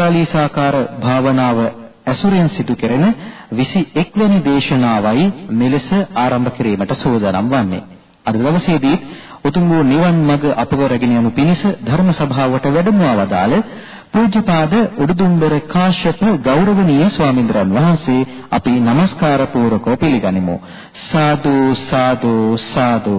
මහා චත්තාලීසාකාර භාවනාව ඇසුරෙන් සිදු කෙරෙන 21 වෙනි දේශනාවයි මෙලෙස ආරම්භ කිරීමට සූදානම් වන්නේ. අද දවසේදී උතුම් වූ නිවන් මඟ අපව රැගෙන යනු පිණිස ධර්ම සභාවට වැඩමවා වදාළ පූජ්‍යපාද උඩුදුම්බර කාශ්‍යප ගෞරවනීය ස්වාමින්ද්‍රයන් වහන්සේ අපි নমස්කාර පූර්වකව පිළිගනිමු සාදු සාදු සාදු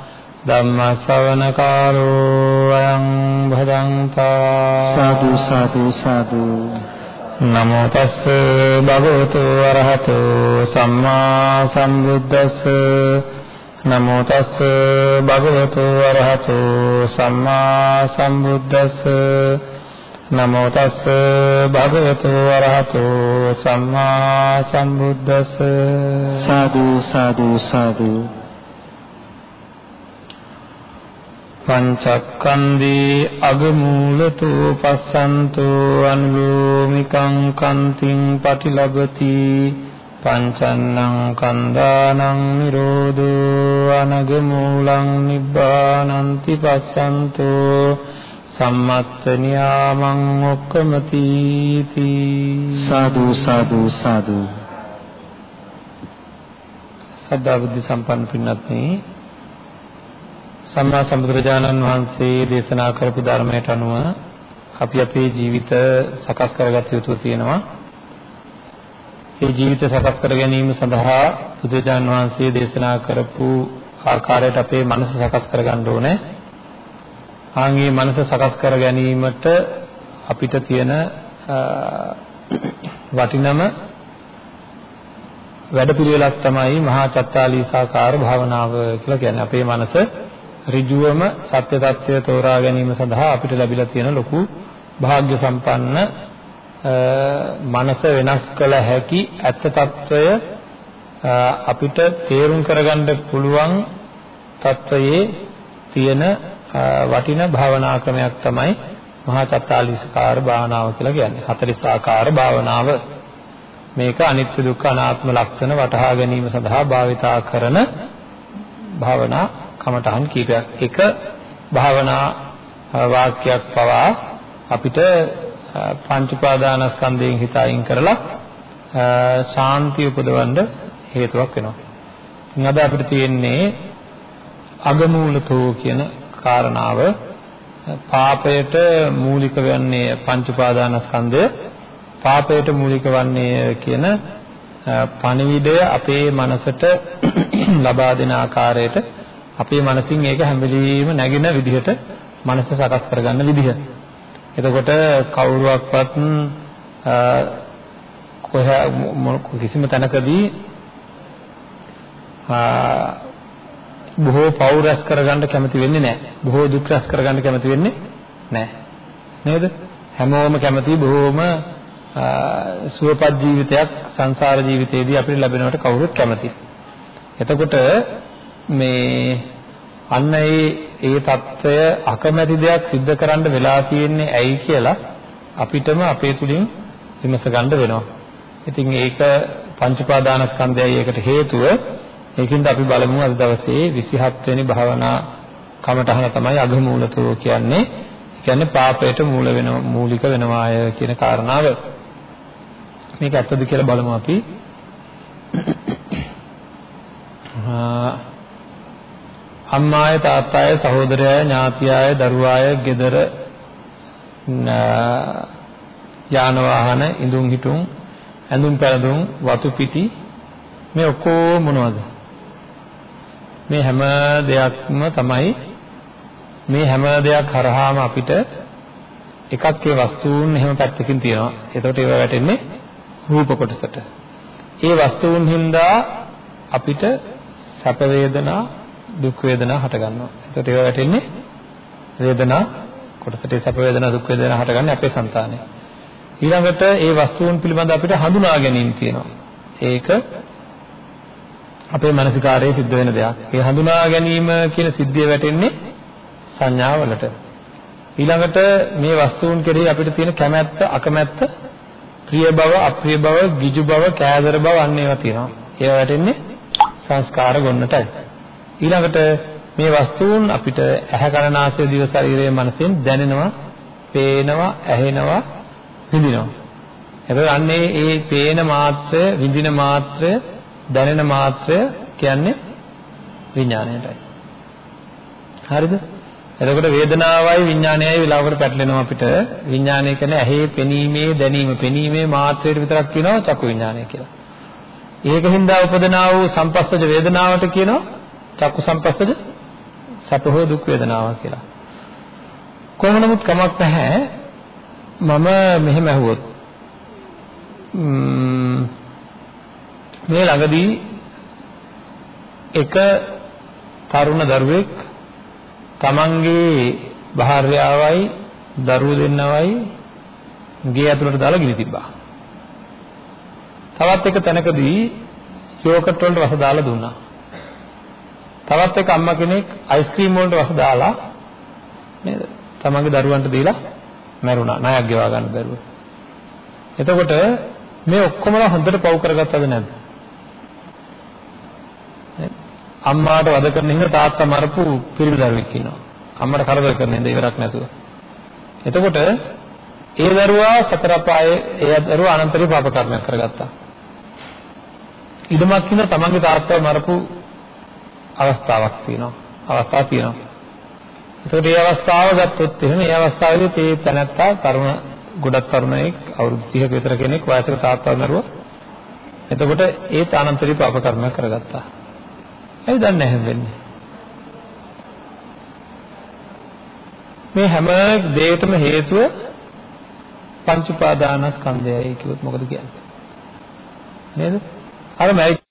ධම්ම ශ්‍රවණ කාලෝ අයං භදංතා සාදු සාදු සාදු. නමෝ තස්ස භගවතු වරහතෝ සම්මා සම්බුද්දස්ස. නමෝ තස්ස භගවතු වරහතෝ සම්මා සම්බුද්දස්ස. නමෝ තස්ස භගවතු වරහතෝ සම්මා සම්බුද්දස්ස. සාදු සාදු සාදු පංචක්ඛන්දී අගමූලතු පස්සන්තු අනුලෝමිකං කන්තිං පටිලබති පංචන්නං කන්දානං නිරෝධෝ අනගමූලං නිබ්බානන්ති පස්සන්තෝ සම්මත්ත නියාමං ඔක්කමති සාදු සාදු සාදු. සද්ධා බුද්ධ සම්පන්න පින්වත්නි සම්මා සම්බුදුරජාණන් වහන්සේ දේශනා කරපු ධර්මයට අනුව අපි අපේ ජීවිත සකස් කරගත යුතු තියෙනවා. ඒ ජීවිත සකස් කර ගැනීම සඳහා බුදුරජාණන් වහන්සේ දේශනා කරපු ආකාරයට අපේ මනස සකස් කරගන්න ඕනේ. ආන්ගේ මනස සකස් කර ගැනීමට අපිට තියෙන වටිනම වැඩපිළිවෙලක් තමයි මහා චත්තාලීසාකාර භාවනාව කියලා කියන්නේ. අපේ මනස ඍජුවම සත්‍ය తත්වය තෝරා ගැනීම සඳහා අපිට ලැබිලා තියෙන ලොකු වාග්ය සම්පන්න මනස වෙනස් කළ හැකි ඇත්ත తත්වය අපිට තේරුම් කරගන්න පුළුවන් తත්වයේ තියෙන වටින භාවනා ක්‍රමයක් තමයි මහා චත්තාලීසකාර භාවනාව කියලා කියන්නේ. 40 ආකාර භාවනාව. මේක අනිත්‍ය දුක්ඛ අනාත්ම ලක්ෂණ වටහා ගැනීම සඳහා භාවිතා කරන භාවනා කමඨහන් කීපයක්. එක භාවනා වාක්‍යයක් පවා අපිට පංච උපාදානස්කන්ධයෙන් හිත අයින් කරලා ශාන්තිය උපදවන්න හේතුවක් වෙනවා. ඉතින් අද අපිට තියෙන්නේ අගමූලතෝ කියන කාරණාව පාපයට මූලික වන්නේ පංච උපාදානස්කන්ධය පාපයට මූලික වන්නේ කියන පණිවිඩය අපේ මනසට ලබා දෙන ආකාරයට අපේ මනසින් ඒක හැම වෙලෙම නැගෙන විදිහට මනස සකස් කරගන්න විදිහ. එතකොට කවුරුවක්වත් කොහේ කිසිම තැනකදී බොහෝ පව් රැස් කරගන්න කැමති වෙන්නේ නැහැ. බොහෝ දුක් රැස් කරගන්න කැමති වෙන්නේ නැහැ. නේද? හැමෝම කැමති බොහෝම සුවපත් ජීවිතයක් සංසාර ජීවිතයේදී අපිට ලැබෙනවට කවුරුත් කැමතියි. එතකොට මේ අන්න ඒ ඒ తত্ত্বය අකමැති දෙයක් सिद्ध කරන්න වෙලා තියෙන්නේ ඇයි කියලා අපිටම අපේ තුලින් විමස ගන්න වෙනවා. ඉතින් ඒක පංචපාදානස්කන්ධයයි ඒකට හේතුව. ඒකින්ද අපි බලමු අද දවසේ 27 වෙනි භාවනා කමඨහන තමයි අගමූලතෝ කියන්නේ. ඒ කියන්නේ පාපයට මූල වෙන මූලික වෙනවාය කියන කාරණාව. මේක ඇත්තද කියලා බලමු අපි. අම්මාය තාත්තාය සහෝදරයාය ඥාතියාය දරුවාය ගෙදර යාන වාහන ඉඳුන් හිටුන් ඇඳුම් පැළඳුම් වතු පිටි මේ ඔක්කොම මොනවද මේ හැම දෙයක්ම තමයි මේ හැම දෙයක් හරහාම අපිට එකක් ඒ වස්තුන් එහෙම පැත්තකින් තියෙනවා. එතකොට ඒවා වැටෙන්නේ රූප කොටසට. ඒ වස්තුන් හින්දා අපිට සැප වේදනා දුක් වේදනා හට ගන්නවා. එතකොට ඒවා වැටෙන්නේ වේදනා කොටසට සැප වේදනා දුක් වේදනා හටගන්නේ අපේ సంతානය. ඊළඟට ඒ වස්තුන් පිළිබඳ අපිට හඳුනා ගැනීම තියෙනවා. ඒක අපේ මානසිකාරයේ සිද්ධ වෙන දෙයක්. ඒ හඳුනා ගැනීම කියන සිද්ධිය වැටෙන්නේ සංඥාවලට. ඊළඟට මේ වස්තුන් කෙරෙහි අපිට තියෙන කැමැත්ත, අකමැත්ත, ප්‍රිය බව, අප්‍රිය බව, ගිජු බව, කෑදර බව අන්න ඒවා තියෙනවා. ඒවා වැටෙන්නේ සංස්කාර ගොන්නටයි. ඊළඟට මේ වස්තුන් අපිට ඇහැ කන නාසය දිව ශරීරය මනසෙන් දැනෙනවා, පේනවා, ඇහෙනවා, විඳිනවා. එතකොට අන්නේ ඒ පේන මාත්‍රය, විඳින මාත්‍රය, දැනෙන මාත්‍රය කියන්නේ විඥාණයටයි. හරිද? එතකොට වේදනාවයි විඥානයයි විලාවකට පැටලෙනවා අපිට. විඥානය කියන්නේ ඇහි පෙනීමේ දැනීම, පෙනීමේ මාත්‍රයට විතරක් කියනවා චක්කු විඥානය කියලා. ඒකින්ද උපදනා වූ සංපස්සජ වේදනාවට කියනවා චක්කු සංපස්සජ සැප හෝ දුක් වේදනාවක් කියලා. කොහොම නමුත් කමක් නැහැ. මම මෙහෙම ඇහුවොත් මේ ළඟදී එක තරුණ දරුවෙක් තමන්ගේ භාර්යාවයි දරුවෝ දෙන්නවයි ගේ ඇතුළට දාලා ගිනි තිබ්බා. තවත් එක තැනකදී යෝගට් වලට වස දාලා දුන්නා. තවත් එක අම්මා කෙනෙක් අයිස්ක්‍රීම් වලට වස දාලා නේද? තමන්ගේ දරුවන්ට දීලා මැරුණා. ණයක් ගෙවා ගන්න බැරුව. එතකොට මේ ඔක්කොමලා හොඳට පව් කරගත්තද නැද්ද? අම්මාට වද කරන හින්දා තාත්තා මරපු පිරිමි දරුවෙක් ඉන්නවා. අම්මට කරදර කරන හින්දා ඉවරක් නැතුව. එතකොට ඒ දරුවා සතර පායේ ඒ දරුවා අනන්තරේ පාප කර්මයක් කරගත්තා. ඉදමක් කියන තමන්ගේ තාත්තව මරපු අවස්ථාවක් තියෙනවා. අවස්ථාවක් තියෙනවා. එතකොට මේ අවස්ථාව ගත්තොත් එහෙම මේ අවස්ථාවේදී මේ තැනත්තා තරුණ ගොඩක් තරුණයෙක් අවුරුදු 30ක විතර කෙනෙක් වයසක තාත්තව මරුවා. එතකොට ඒ තානන්තරී පාප කර්මයක් කරගත්තා. ඇයි දන්නේ නැහැ වෙන්නේ? මේ හැම දෙයකටම හේතුව පංච උපාදානස්කන්ධයයි කිව්වොත් මොකද කියන්නේ? නේද? අර මැරි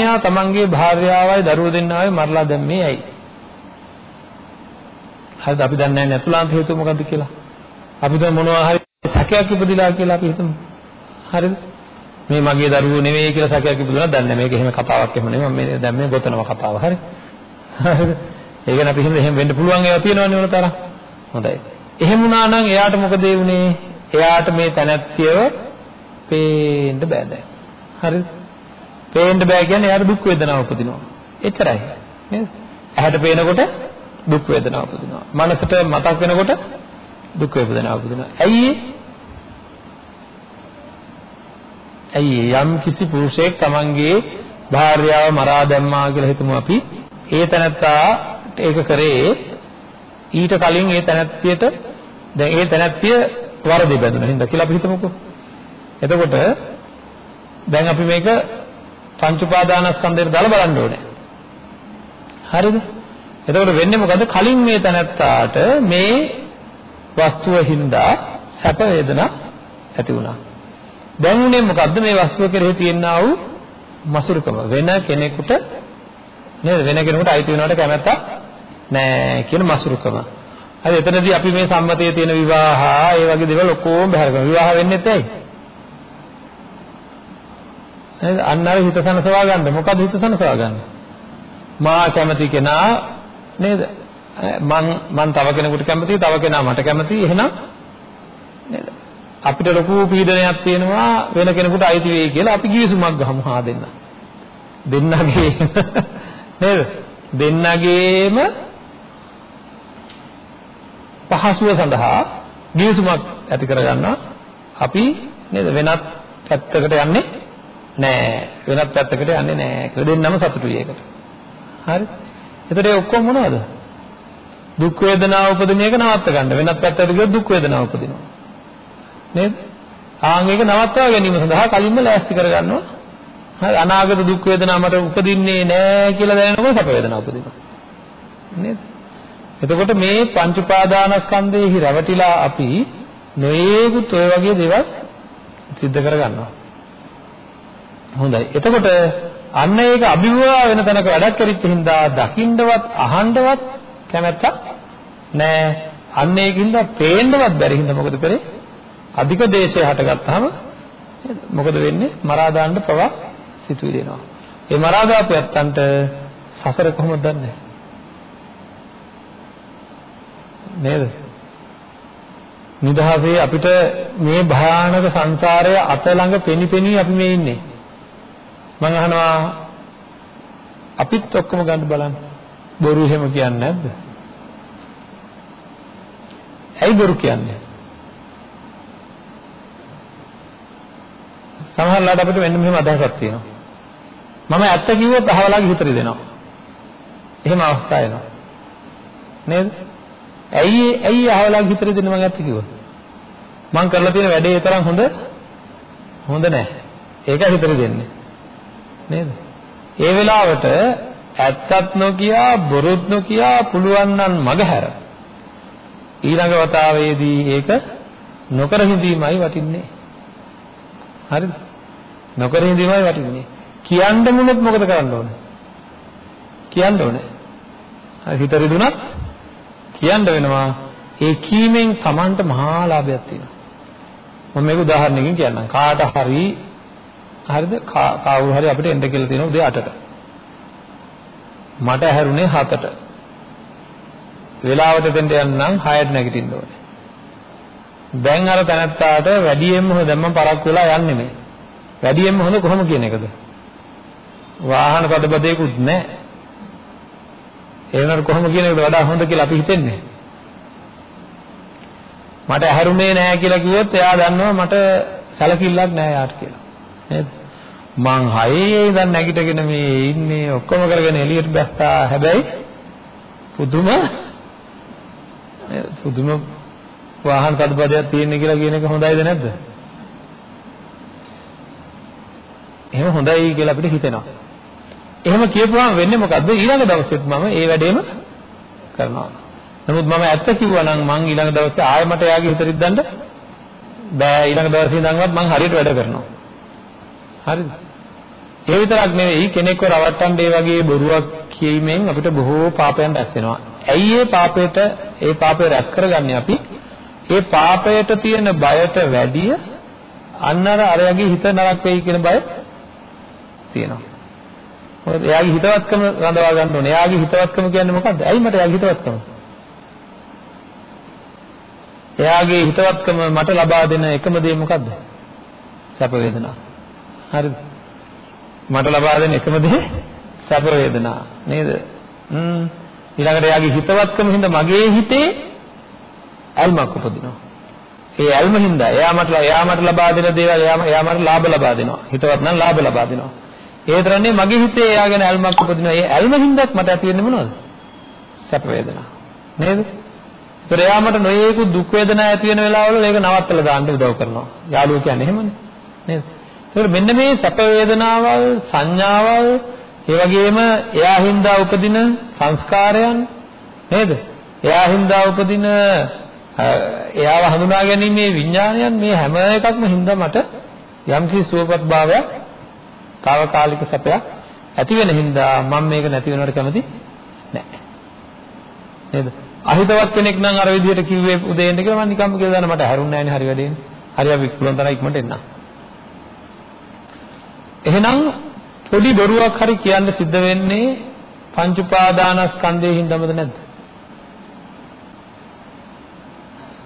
මෙයා තමන්ගේ භාර්යාවයි දරුවෝ දෙන්නවයි මරලා දැම්මේ ඇයි? හරිද අපි දන්නේ නැහැ අතුලාන්ත හේතුව මොකද්ද කියලා. අපි දැන් මොනවා හරි සැකයක් ඉපදිලා කියලා අපි හිතමු. හරිද? මේ මගේ දරුවෝ නෙවෙයි කියලා සැකයක් ඉපදුණා දන්නේ මේක එහෙම කතාවක් එහෙම නෙමෙයි මම මේ දැන් මේ ගොතනවා කතාව හරි. හරිද? ඒක නේ අපි හිතන්නේ එහෙම වෙන්න පුළුවන් ඒවා තියෙනවනේ ඕන තරම්. හොඳයි. එහෙම වුණා නම් එයාට මොකද ඒ වුනේ? එයාට මේ තනත්තියව පේන්න බෑ දැන්. හරිද? පේන්න බෑ කියන්නේ එයාට දුක් වේදනාවක් උපදිනවා. එච්චරයි. නේද? ඇහැට පේනකොට දුක් වේදනාවක් උපදිනවා. මනසට මතක් වෙනකොට දුක් වේදනාවක් උපදිනවා. ඇයි ඇයි යම් කිසි පුරුෂයෙක් තමන්ගේ භාර්යාව මරා දැම්මා කියලා හිතමු අපි. ඒ තැනත්තා ඒක කරේ ඊට කලින් ඒ තැනැත්තියට දැන් ඒ තැනැත්තිය වරදි බැඳුන හින්දා කියලා අපි හිතමුකෝ. එතකොට දැන් අපි මේක පංච උපාදානස්කන්ධයට දාලා බලන්න ඕනේ. හරිද? එතකොට වෙන්නේ මොකද? කලින් මේ තැනත්තාට මේ වස්තුව හින්දා සැප වේදනා ඇති වුණා. දැන් උනේ මොකද්ද මේ වස්තුව කෙරෙහි තියෙනා වූ මසුරුකම වෙන කෙනෙකුට නේද වෙන කෙනෙකුට අයිති වෙනවට කැමැත්තක් නැහැ කියන මසුරුකම. හරි එතනදී අපි මේ සම්මතයේ තියෙන විවාහ ඒ වගේ දේවල් ඔක්කොම බහැර කරනවා. විවාහ වෙන්නේ නැත්තේ ඇයි? නේද? අන්න අර හිත සනසවා ගන්න. මොකද හිත සනසවා ගන්න? මා කැමති කෙනා නේද? මං මං තව කෙනෙකුට කැමතියි, තව කෙනා මට කැමතියි. එහෙනම් නේද? අපිට ලොකු පීඩනයක් තියෙනවා වෙන කෙනෙකුට අයිති වෙයි කියලා අපි කිවිසුමක් ගහමු හා දෙන්න. දෙන්නගේ නේද? දෙන්නගේම පහසුව සඳහා ගිවිසුමක් ඇති කරගන්නවා. අපි නේද වෙනත් පැත්තකට යන්නේ නෑ වෙනත් පැත්තකට යන්නේ නෑ කියලා දෙන්නම සතුටුයි ඒකට. හරි? එතකොට ඒ ඔක්කොම මොනවද? දුක් වේදනාව උපදින එක නවත්ත ගන්න. වෙනත් පැත්තකට ගියොත් දුක් වේදනාව උපදිනවා. නේද? ආන් ඒක නවත්වා ගැනීම සඳහා කලින්ම ලෑස්ති කරගන්නවා. හරි අනාගත දුක් වේදනා මට උපදින්නේ නෑ කියලා දැනනකොට සැප වේදනා උපදිනවා. නේද? එතකොට මේ පංච උපාදානස්කන්ධයේ රැවටිලා අපි නොයේකුත් ඔය වගේ දේවල් සිද්ධ කරගන්නවා. හොඳයි. එතකොට අන්න ඒක අභිභවා වෙන තැනක වැඩක් කරිච්ච හින්දා දකින්නවත් අහන්නවත් කැමැත්තක් නෑ. අන්න ඒකින්ද පේන්නවත් බැරි හින්දා මොකද කරේ? අධික දේශය හටගත්තාම මොකද වෙන්නේ? මරා දාන්න පවා සිතුවිලි එනවා. ඒ මරා දාපු යත්තන්ට සසර කොහොමද දන්නේ? නේද? නිදහසේ අපිට මේ භයානක සංසාරය අත ළඟ පෙනිපෙනී අපි මේ ඉන්නේ. මම අහනවා අපිත් ඔක්කොම ගන්න බලන්න. බොරු එහෙම කියන්නේ නැද්ද? ඇයි බොරු කියන්නේ? සමහරවිට අපිට මෙන්න මෙහෙම අදහසක් තියෙනවා. මම ඇත්ත කිව්වොත් අහවලාගේ හිතට දෙනවා. එහෙම අවස්ථා එනවා. නේද? ඇයි ඇයි අහවලාගේ හිතට දෙන්නේ මම ඇත්ත කිව්වොත්? මම කරලා තියෙන වැඩේ ඒ තරම් හොඳ හොඳ නැහැ. ඒක හිතට දෙන්නේ. නේද? ඒ වෙලාවට ඇත්තත් නොකියා බොරුත් නොකියා පුළුවන් නම් මගහැර ඊළඟ වතාවේදී ඒක නොකර හිඳීමයි වටින්නේ. හරිද? නොකර හිඳීමයි වටින්නේ. කියන්න මුනොත් මොකද කරන්න ඕනේ? කියන්න ඕනේ. හරි හිත රිදුනත් කියන්න වෙනවා. ඒ කීමෙන් Tamanට මහා ලාභයක් තියෙනවා. මම මේක උදාහරණයකින් කියන්නම්. කාට හරි හරිද? කවුරු හරි අපිට එන්න කියලා තියෙනවා උදේ 8ට. මට ඇහැරුනේ 7ට. වෙලාවට දෙන්න යන්නම් 6ට නැගිටින්න ඕනේ. දැන් අර තැනත්තාට වැඩියෙන්ම හොඳ දැන් මම පරක් වෙලා යන්නේ මේ. වැඩියෙන්ම හොඳ කොහොම කියන එකද? වාහන පදබදයකුත් නැහැ. ඒ වෙනකොට කොහොම කියන එකද වඩා හොඳ කියලා අපි හිතන්නේ? මට ඇහැරුනේ නැහැ කියලා කිව්වොත් එයා දන්නවා මට සැලකිල්ලක් නැහැ යාට කියලා. නේද? මං හයේ ඉඳන් නැගිටගෙන මේ ඉන්නේ ඔක්කොම කරගෙන එළියට බැස්සා හැබැයි පුදුම පුදුම වාහන පදපදයක් තියෙන කියලා කියන එක හොඳයිද නැද්ද? එහෙම හොඳයි කියලා අපිට හිතෙනවා. එහෙම කියපුවාම වෙන්නේ මොකද්ද? ඊළඟ දවසෙත් මම ඒ වැඩේම කරනවා. නමුත් මම ඇත්ත කිව්වා නම් මං ඊළඟ දවසේ ආයෙ මට එයාගේ හිත රිද්දන්න බෑ ඊළඟ දවසේ ඉඳන්වත් මං හරියට වැඩ කරනවා. හරිද? ඒ විතරක් නෙවෙයි කෙනෙක්ව රවට්ටන්න ඒ වගේ බොරුවක් කියීමෙන් අපිට බොහෝ පාපයන් රැස් වෙනවා. ඇයි ඒ පාපයට ඒ පාපය රැස් කරගන්නේ අපි? ඒ පාපයට තියෙන බයට වැඩිය අන්න අර අරයාගේ හිත නරක වෙයි කියන බය තියෙනවා. මොකද එයාගේ හිතවත්කම රඳවා ගන්න ඕනේ. එයාගේ හිතවත්කම කියන්නේ මොකද්ද? ඇයි මට එයාගේ හිතවත්කම? එයාගේ හිතවත්කම මට ලබා දෙන එකම දේ මොකද්ද? සැප වේදනා. හරිද? මට ලබා දෙන එකම දේ සැප වේදනා නේද? හ්ම් ඊළඟට එයාගේ හිතවත්කම හින්දා මගේ හිතේ ඇල්මක් උපදිනවා. ඒ ඇල්ම හින්දා එයා මට එයා මට ලබා දෙන දේවල් එයා එයා මට ලාභ ලබා දෙනවා. හිතවත් නම් ලාභ ලබා දෙනවා. ඒ තරන්නේ මගේ හිතේ එයා ගැන ඇල්මක් උපදිනවා. ඒ ඇල්ම හින්දාත් මට ඇති වෙන්නේ මොනවද? සැප වේදනා. නේද? ඒතර එයා මට නොයේකු දුක් වේදනා ඇති වෙන වෙලාවවල ඒක නවත්තලා දාන්න උදව් කරනවා. යාළුවෝ කියන්නේ එහෙමනේ. නේද? ඒතර මෙන්න මේ සැප වේදනාවල් සංඥාවල් ඒ වගේම එයා හින්දා උපදින සංස්කාරයන් නේද? එයා හින්දා උපදින එයාව හඳුනා ගැනීමේ විඥානයන් මේ හැම එකක්ම හින්දා මට යම්කිසි සුවපත් භාවයක් తాවකාලික සැපයක් ඇති වෙන හින්දා මම මේක නැති වෙනවට කැමති නැහැ. නේද? අහිතවත් කෙනෙක් නම් අර විදිහට කිව්වේ උදේ එන්න කියලා මම නිකම්ම කියලා දාන්න මට හැරුන්නේ නැහැ නේ හරි වැඩේනේ. හරි අපි පුළුවන් තරම් ඉක්මනට එන්න. එහෙනම් පොඩි බොරුවක් හරි කියන්න සිද්ධ වෙන්නේ පංච උපාදානස්කන්ධයෙන් හින්දාමද නැද්ද?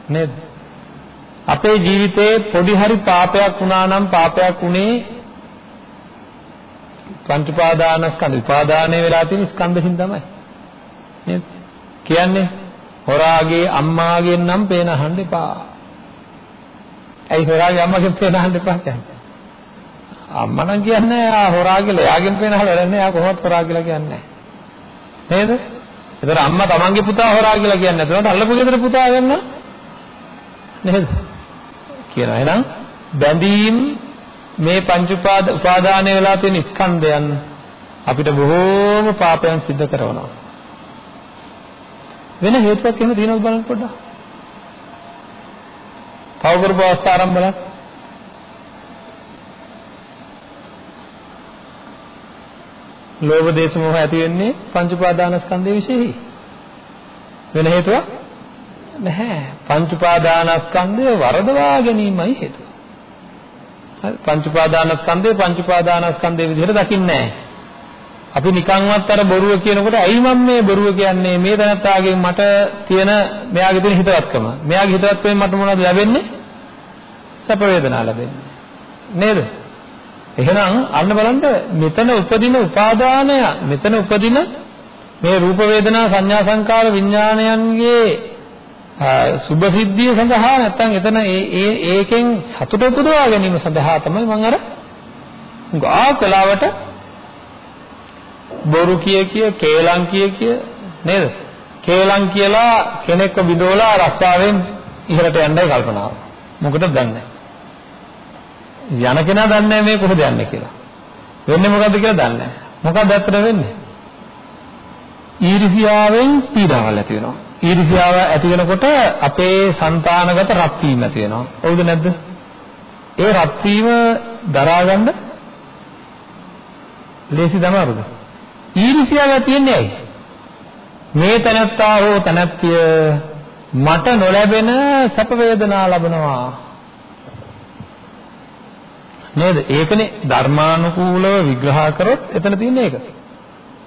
නේද? අපේ ජීවිතේ පොඩි හරි පාපයක් වුණා නම් පාපයක් උනේ පංච උපාදානස්කන්ධ උපාදානය වෙලා තියෙන ස්කන්ධකින් තමයි. නේද? කියන්නේ හොරාගේ අම්මාගෙන් නම් පේන අහන්න එපා. ඇයි හොරාගේ අම්මගෙන් පේන අහන්න එපා කියන්නේ? අම්මා නම් කියන්නේ ආ හොරා කියලා එයාගෙන් පේන අහලා වැඩන්නේ එයා කොහොමවත් හොරා කියලා කියන්නේ නේද? ඒතර අම්මා තමන්ගේ පුතා හොරා කියලා කියන්නේ නැතුවට අල්ලපු ගෙදර පුතා ගන්න නේද? කියනවා. එහෙනම් බැඳීම් මේ පංච උපාදානය වෙලා තියෙන ස්කන්ධයන් අපිට බොහෝම පාපයන් සිද්ධ කරනවා. වෙන හේතුවක් එහෙම තියෙනවද බලන්න පොඩ්ඩක්. පව කරපු අවස්ථා ආරම්භ බලන්න. ලෝභ දේශ මොහ ඇති වෙන්නේ පංච උපාදානස්කන්ධය විශේෂයි. වෙන හේතුවක් නැහැ. පංච උපාදානස්කන්ධය වරදවා ගැනීමයි හේතුව. හරි පංච උපාදානස්කන්ධය පංච උපාදානස්කන්ධයේ විදිහට දකින්නේ නැහැ. අපි නිකන්වත් අර බොරුව කියනකොට ඇයි මම මේ බොරුව කියන්නේ මේ දැනත්තාගෙන් මට තියෙන මෙයාගේ තියෙන හිතවත්කම මෙයාගේ හිතවත්කමෙන් මට මොනවද ලැබෙන්නේ සැප වේදනා ලැබෙන්නේ නේද එහෙනම් අන්න බලන්න මෙතන උපදින උපාදානය මෙතන උපදින මේ රූප වේදනා සංඥා සංකාර විඥානයන්ගේ සුභ සිද්ධිය සඳහා නැත්නම් එතන ඒ ඒ ඒකෙන් සතුට උපදවා ගැනීම සඳහා තමයි මම අර ගා කලාවට බොරු කිය කිය කේලම් කිය කිය නේද? කේලම් කියලා කෙනෙක්ව බිඳෝලා රස්සාවෙන් ඉහළට යන්නයි කල්පනාව. මොකටද දන්නේ? යන කෙනා දන්නේ නැහැ මේ කොහෙද යන්නේ කියලා. වෙන්නේ මොකද්ද කියලා දන්නේ නැහැ. මොකක්ද ඇත්තට වෙන්නේ? ඊර්ෂියාවෙන් පීඩාවල් ඇති වෙනවා. ඊර්ෂියාව ඇති වෙනකොට අපේ సంతానගත රත් වීම ඇති වෙනවා. හරිද නැද්ද? ඒ රත් වීම දරාගන්න ලේසි දමාරුද? ඊර්ෂියාව තියෙන්නේ ඇයි? මේ තනත්තා හෝ තනත්තිය මට නොලැබෙන සැප වේදනා ලබනවා නේද? ඒකනේ ධර්මානුකූලව විග්‍රහ කරොත් එතන තියෙන්නේ ඒක.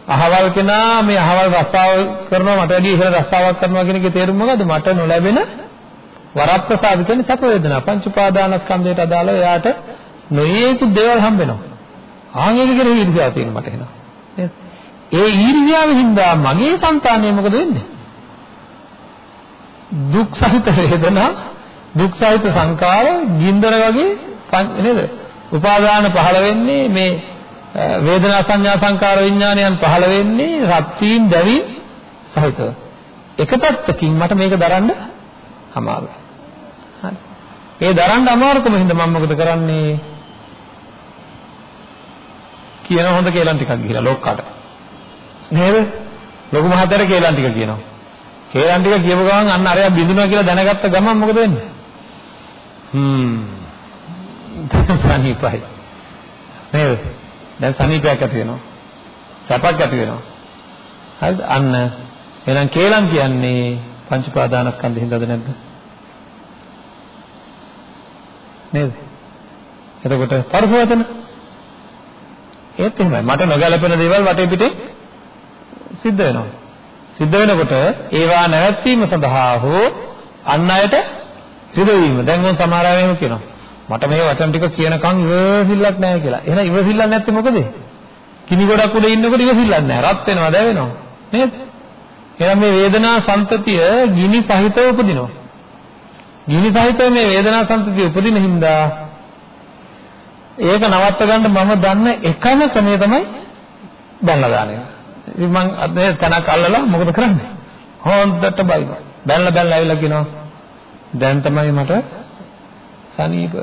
අහවල් කෙනා මේ අහවල් රස්සාව කරනවා මට වැඩි ඉහළ රස්සාවක් කරනවා කියන එකේ තේරුම මොකද්ද? මට නොලැබෙන වරප්‍රසාද කියන්නේ සැප වේදනා පංච උපාදානස්කන්ධයට අදාළව එයාට නොයේකු දේවල් හම්බ වෙනවා. ආන් ඒක කෙරෙහි ඊර්ෂ්‍යාව තියෙන මට එනවා. නේද? ඒ ඊර්ෂ්‍යාවෙන් හින්දා මගේ సంతානය මොකද වෙන්නේ? දුක් සහිත වේදනා දුක් සහිත සංකාර ගින්දර වගේ නේද? උපාදාන පහළ වෙන්නේ මේ වේදනා සංඥා සංකාර විඥානයන් පහළ වෙන්නේ රත් වීම දැවීම සහිතව. එක පැත්තකින් මට මේක දරන්න අමාරුයි. හරි. ඒ දරන්න අමාරුකම හින්දා මම මොකද කරන්නේ? කියන හොඳ කේලම් ටිකක් ගිහිලා ලොක්කට. නේද? ලොකු මහත්තයාට කේලම් ටික කියනවා. කේලම් ටික කියපු ගමන් අන්න අරයා බිඳුනවා කියලා දැනගත්ත ගමන් මොකද වෙන්නේ? හ්ම් සනීපයි. නේද? දැන් සනීපයක් ඇති වෙනවා. සැපක් ඇති වෙනවා. හරිද? අන්න එහෙනම් කේලම් කියන්නේ පංච පාදානස්කන්ධ හින්දාද නැද්ද? නේද? එතකොට පරසවතන ඒත් එහෙමයි. මට නොගැලපෙන දේවල් වටේ පිටේ සිද්ධ වෙනවා. සිද්ධ වෙනකොට ඒවා නැවැත්වීම සඳහා හෝ අන් අයට රිදවීම. දැන් මොන් සමහර අය එහෙම කියනවා. මට මේ වචන ටික කියනකම් ඉවසිල්ලක් නැහැ කියලා. එහෙනම් ඉවසිල්ලක් නැත්තේ මොකද? කිනි ගොඩක් උඩ ඉන්නකොට ඉවසිල්ලක් නැහැ. රත් වෙනවා, දැවෙනවා. නේද? එහෙනම් මේ වේදනා සංතතිය ගිනි සහිතව උපදිනවා. ගිනි සහිතව මේ වේදනා සංතතිය උපදින හින්දා ඒක නවත්ත ගන්න මම දන්න එකම ක්‍රමය තමයි බැලලා දාන එක. ඉතින් මං අද තනක් අල්ලලා මොකද කරන්නේ? හොන්දට බයිනවා. බැලලා බැලලා ඇවිල්ලා කියනවා දැන් තමයි මට සනීප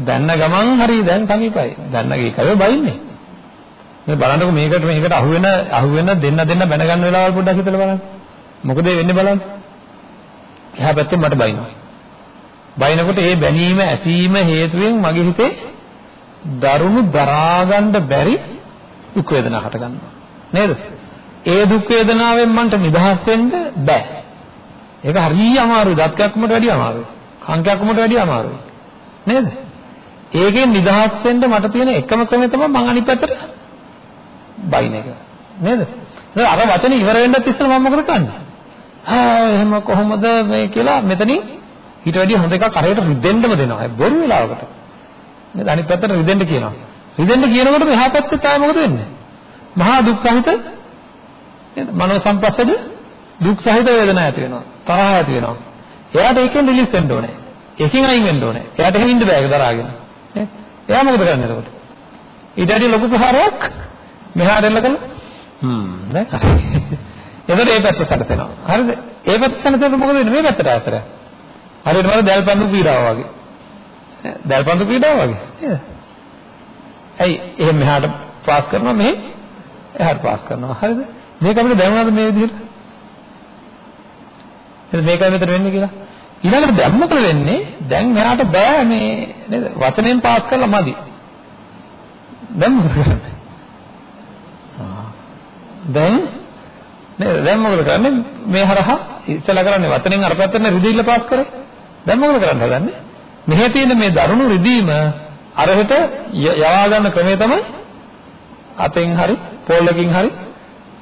දැන්න ගමන් හරි දැන් සනීපයි දැන්න ඒකයි බයින්නේ. මේ බලන්නකො මේකට මේකට අහු වෙන අහු වෙන දෙන්න දෙන්න බැන ගන්න වෙලාවල් පොඩ්ඩක් හිතලා බලන්න. මොකද වෙන්නේ බලන්න. එහා පැත්තෙන් මට බයිනවා. බයිනකොට ඒ බැනීම ඇසීම හේතුවෙන් මගේ හිතේ දරුණු දරාගන්න බැරි දුක් වේදනා හට ගන්නවා. නේද? ඒ දුක් වේදනාවෙන් මන්ට නිදහස් වෙන්න බෑ. ඒක හරිය අමාරුයි. දත්කක්කමට වැඩිය අමාරුයි. අංකයක් උඹට වැඩිය අමාරුයි. නේද? ඒකෙන් නිදහස් වෙන්න මට තියෙන එකම ක්‍රමය තමයි මං අනිත් පැත්තට බයින් එක. නේද? අර වචනේ ඉවර වෙන්නත් ඉස්සෙල්ලා මම මොකද කරන්නේ? ආ එහෙම කොහොමද මේ කියලා මෙතනින් ඊට වැඩිය හොඳ එකක් අරයට රිදෙන්නම දෙනවා. ඒ බොරු වෙලාවකට. නේද? අනිත් පැත්තට රිදෙන්න කියනවා. රිදෙන්න කියනකොට මෙහා පැත්තේ තාම මොකද වෙන්නේ? මහා දුක් සහිත නේද? මනෝ සංපස්සද දුක් සහිත වේදනා ඇති වෙනවා. තරහ ඇති වෙනවා. එයාට ඒකෙන් රිලීස් වෙන්න ඕනේ. ඒකෙන් අයින් වෙන්න ඕනේ. එයාට එහෙම ඉන්න බෑ ඒක දරාගෙන. නේ? එයා මොකද කරන්නේ එතකොට? ඊට වැඩි ලොකු ප්‍රහාරයක් මෙහාට එල්ල කළා. හ්ම් දැන් හරි. එතකොට ඒ පැත්ත සැලසෙනවා. හරිද? ඒ පැත්ත සැලසෙනකොට මොකද වෙන්නේ? මේ පැත්තට ආතර. හරියට මම දැල්පන්දු පීඩාව වගේ. දැල්පන්දු පීඩාව වගේ. නේද? ඇයි එහෙම මෙහාට පාස් කරනවා මෙහෙ එහාට පාස් කරනවා. හරිද? මේක අපිට දැනුණාද මේ විදිහට? එහෙනම් මේකයි මෙතන වෙන්නේ කියලා. ඊළඟට දැන් මොකද වෙන්නේ? දැන් මෙයාට බෑ මේ නේද? වචනෙන් පාස් කරලා මදි. දැන් මොකද කරන්නේ? දැන් නේද? දැන් මොකද කරන්නේ? මේ හරහා ඉස්සලා කරන්නේ වචනෙන් අර පැත්තට රිදීල්ල පාස් කරේ. දැන් මොකද කරන්න හදන්නේ? මෙහෙ තියෙන මේ දරුණු රිදීම අරහෙට යවා ගන්න ක්‍රමය තමයි අතෙන් හරි පොල්ලකින් හරි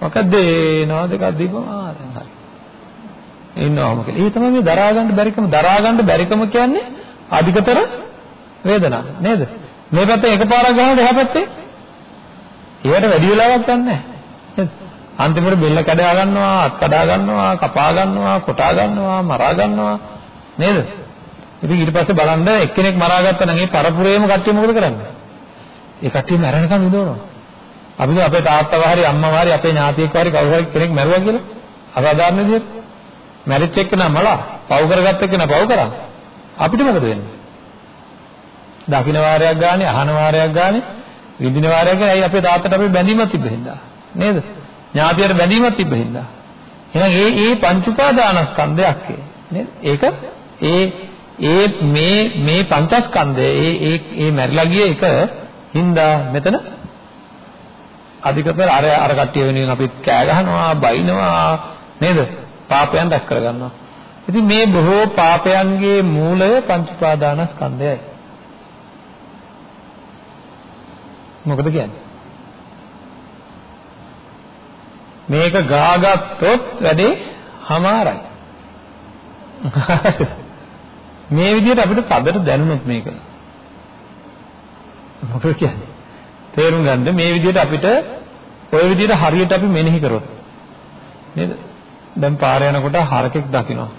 මොකද එනවා දෙකක් දීපම ආ දැන් හරි. ඉන්නවම කියලා. ඒ තමයි මේ දරා ගන්න බැරිකම දරා ගන්න බැරිකම කියන්නේ අධිකතර වේදනාව නේද? මේ පැත්තෙන් එකපාරක් ගහනකොට එහා පැත්තේ ඒවට වැඩි වෙලාවක් ගන්න නැහැ. නේද? අන්තිමට බෙල්ල කඩා ගන්නවා, අත් කඩා ගන්නවා, කපා ගන්නවා, කොටා ගන්නවා, මරා ගන්නවා නේද? ඉතින් ඊට පස්සේ බලන්න එක්කෙනෙක් මරාගත්තා නම් ඒ පරපුරේම කට්ටිය මොකද කරන්නේ? ඒ කට්ටිය මැරෙනකම් විඳවනවා. අපි අපේ තාත්තව හරි අම්මව හරි අපේ ඥාතියෙක් හරි කවුරු හරි කෙනෙක් මැරුවා කියලා අසාධාරණ විදිහට මැරිච් එක්ක නම් මලා පව් කරගත්ත එක්ක නම් පව් කරා. අපිට මොකද වෙන්නේ? දකින්න වාරයක් ගානේ අහන වාරයක් ගානේ විඳින වාරයක් ගානේ ඇයි අපේ තාත්තට අපි බැඳීමක් තිබ්බ හින්දා නේද? ඥාතියට බැඳීමක් තිබ්බ හින්දා. එහෙනම් ඒ ඒ පංච උපාදානස්කන්ධයක් නේද? ඒක ඒ ඒ මේ මේ පංචස්කන්ධය ඒ ඒ ඒ මැරිලා ගිය එක හින්දා මෙතන අධිකතර අර අර කට්ටිය වෙනුවෙන් අපි කෑ ගහනවා බයිනවා නේද? පාපයන් රැස් කරගන්නවා. ඉතින් මේ බොහෝ පාපයන්ගේ මූලය පංච උපාදානස්කන්ධයයි. මොකද කියන්නේ? මේක ගාගත්තොත් වැඩේ හමාරයි. මේ විදිහට අපිට තදට දැනුනොත් මේක. මොකද කියන්නේ? තේරුම් ගන්න මේ විදිහට අපිට ওই විදිහට හරියට අපි මෙනෙහි කරොත් නේද? දැන් පාර යනකොට හරකෙක් දකිනවා.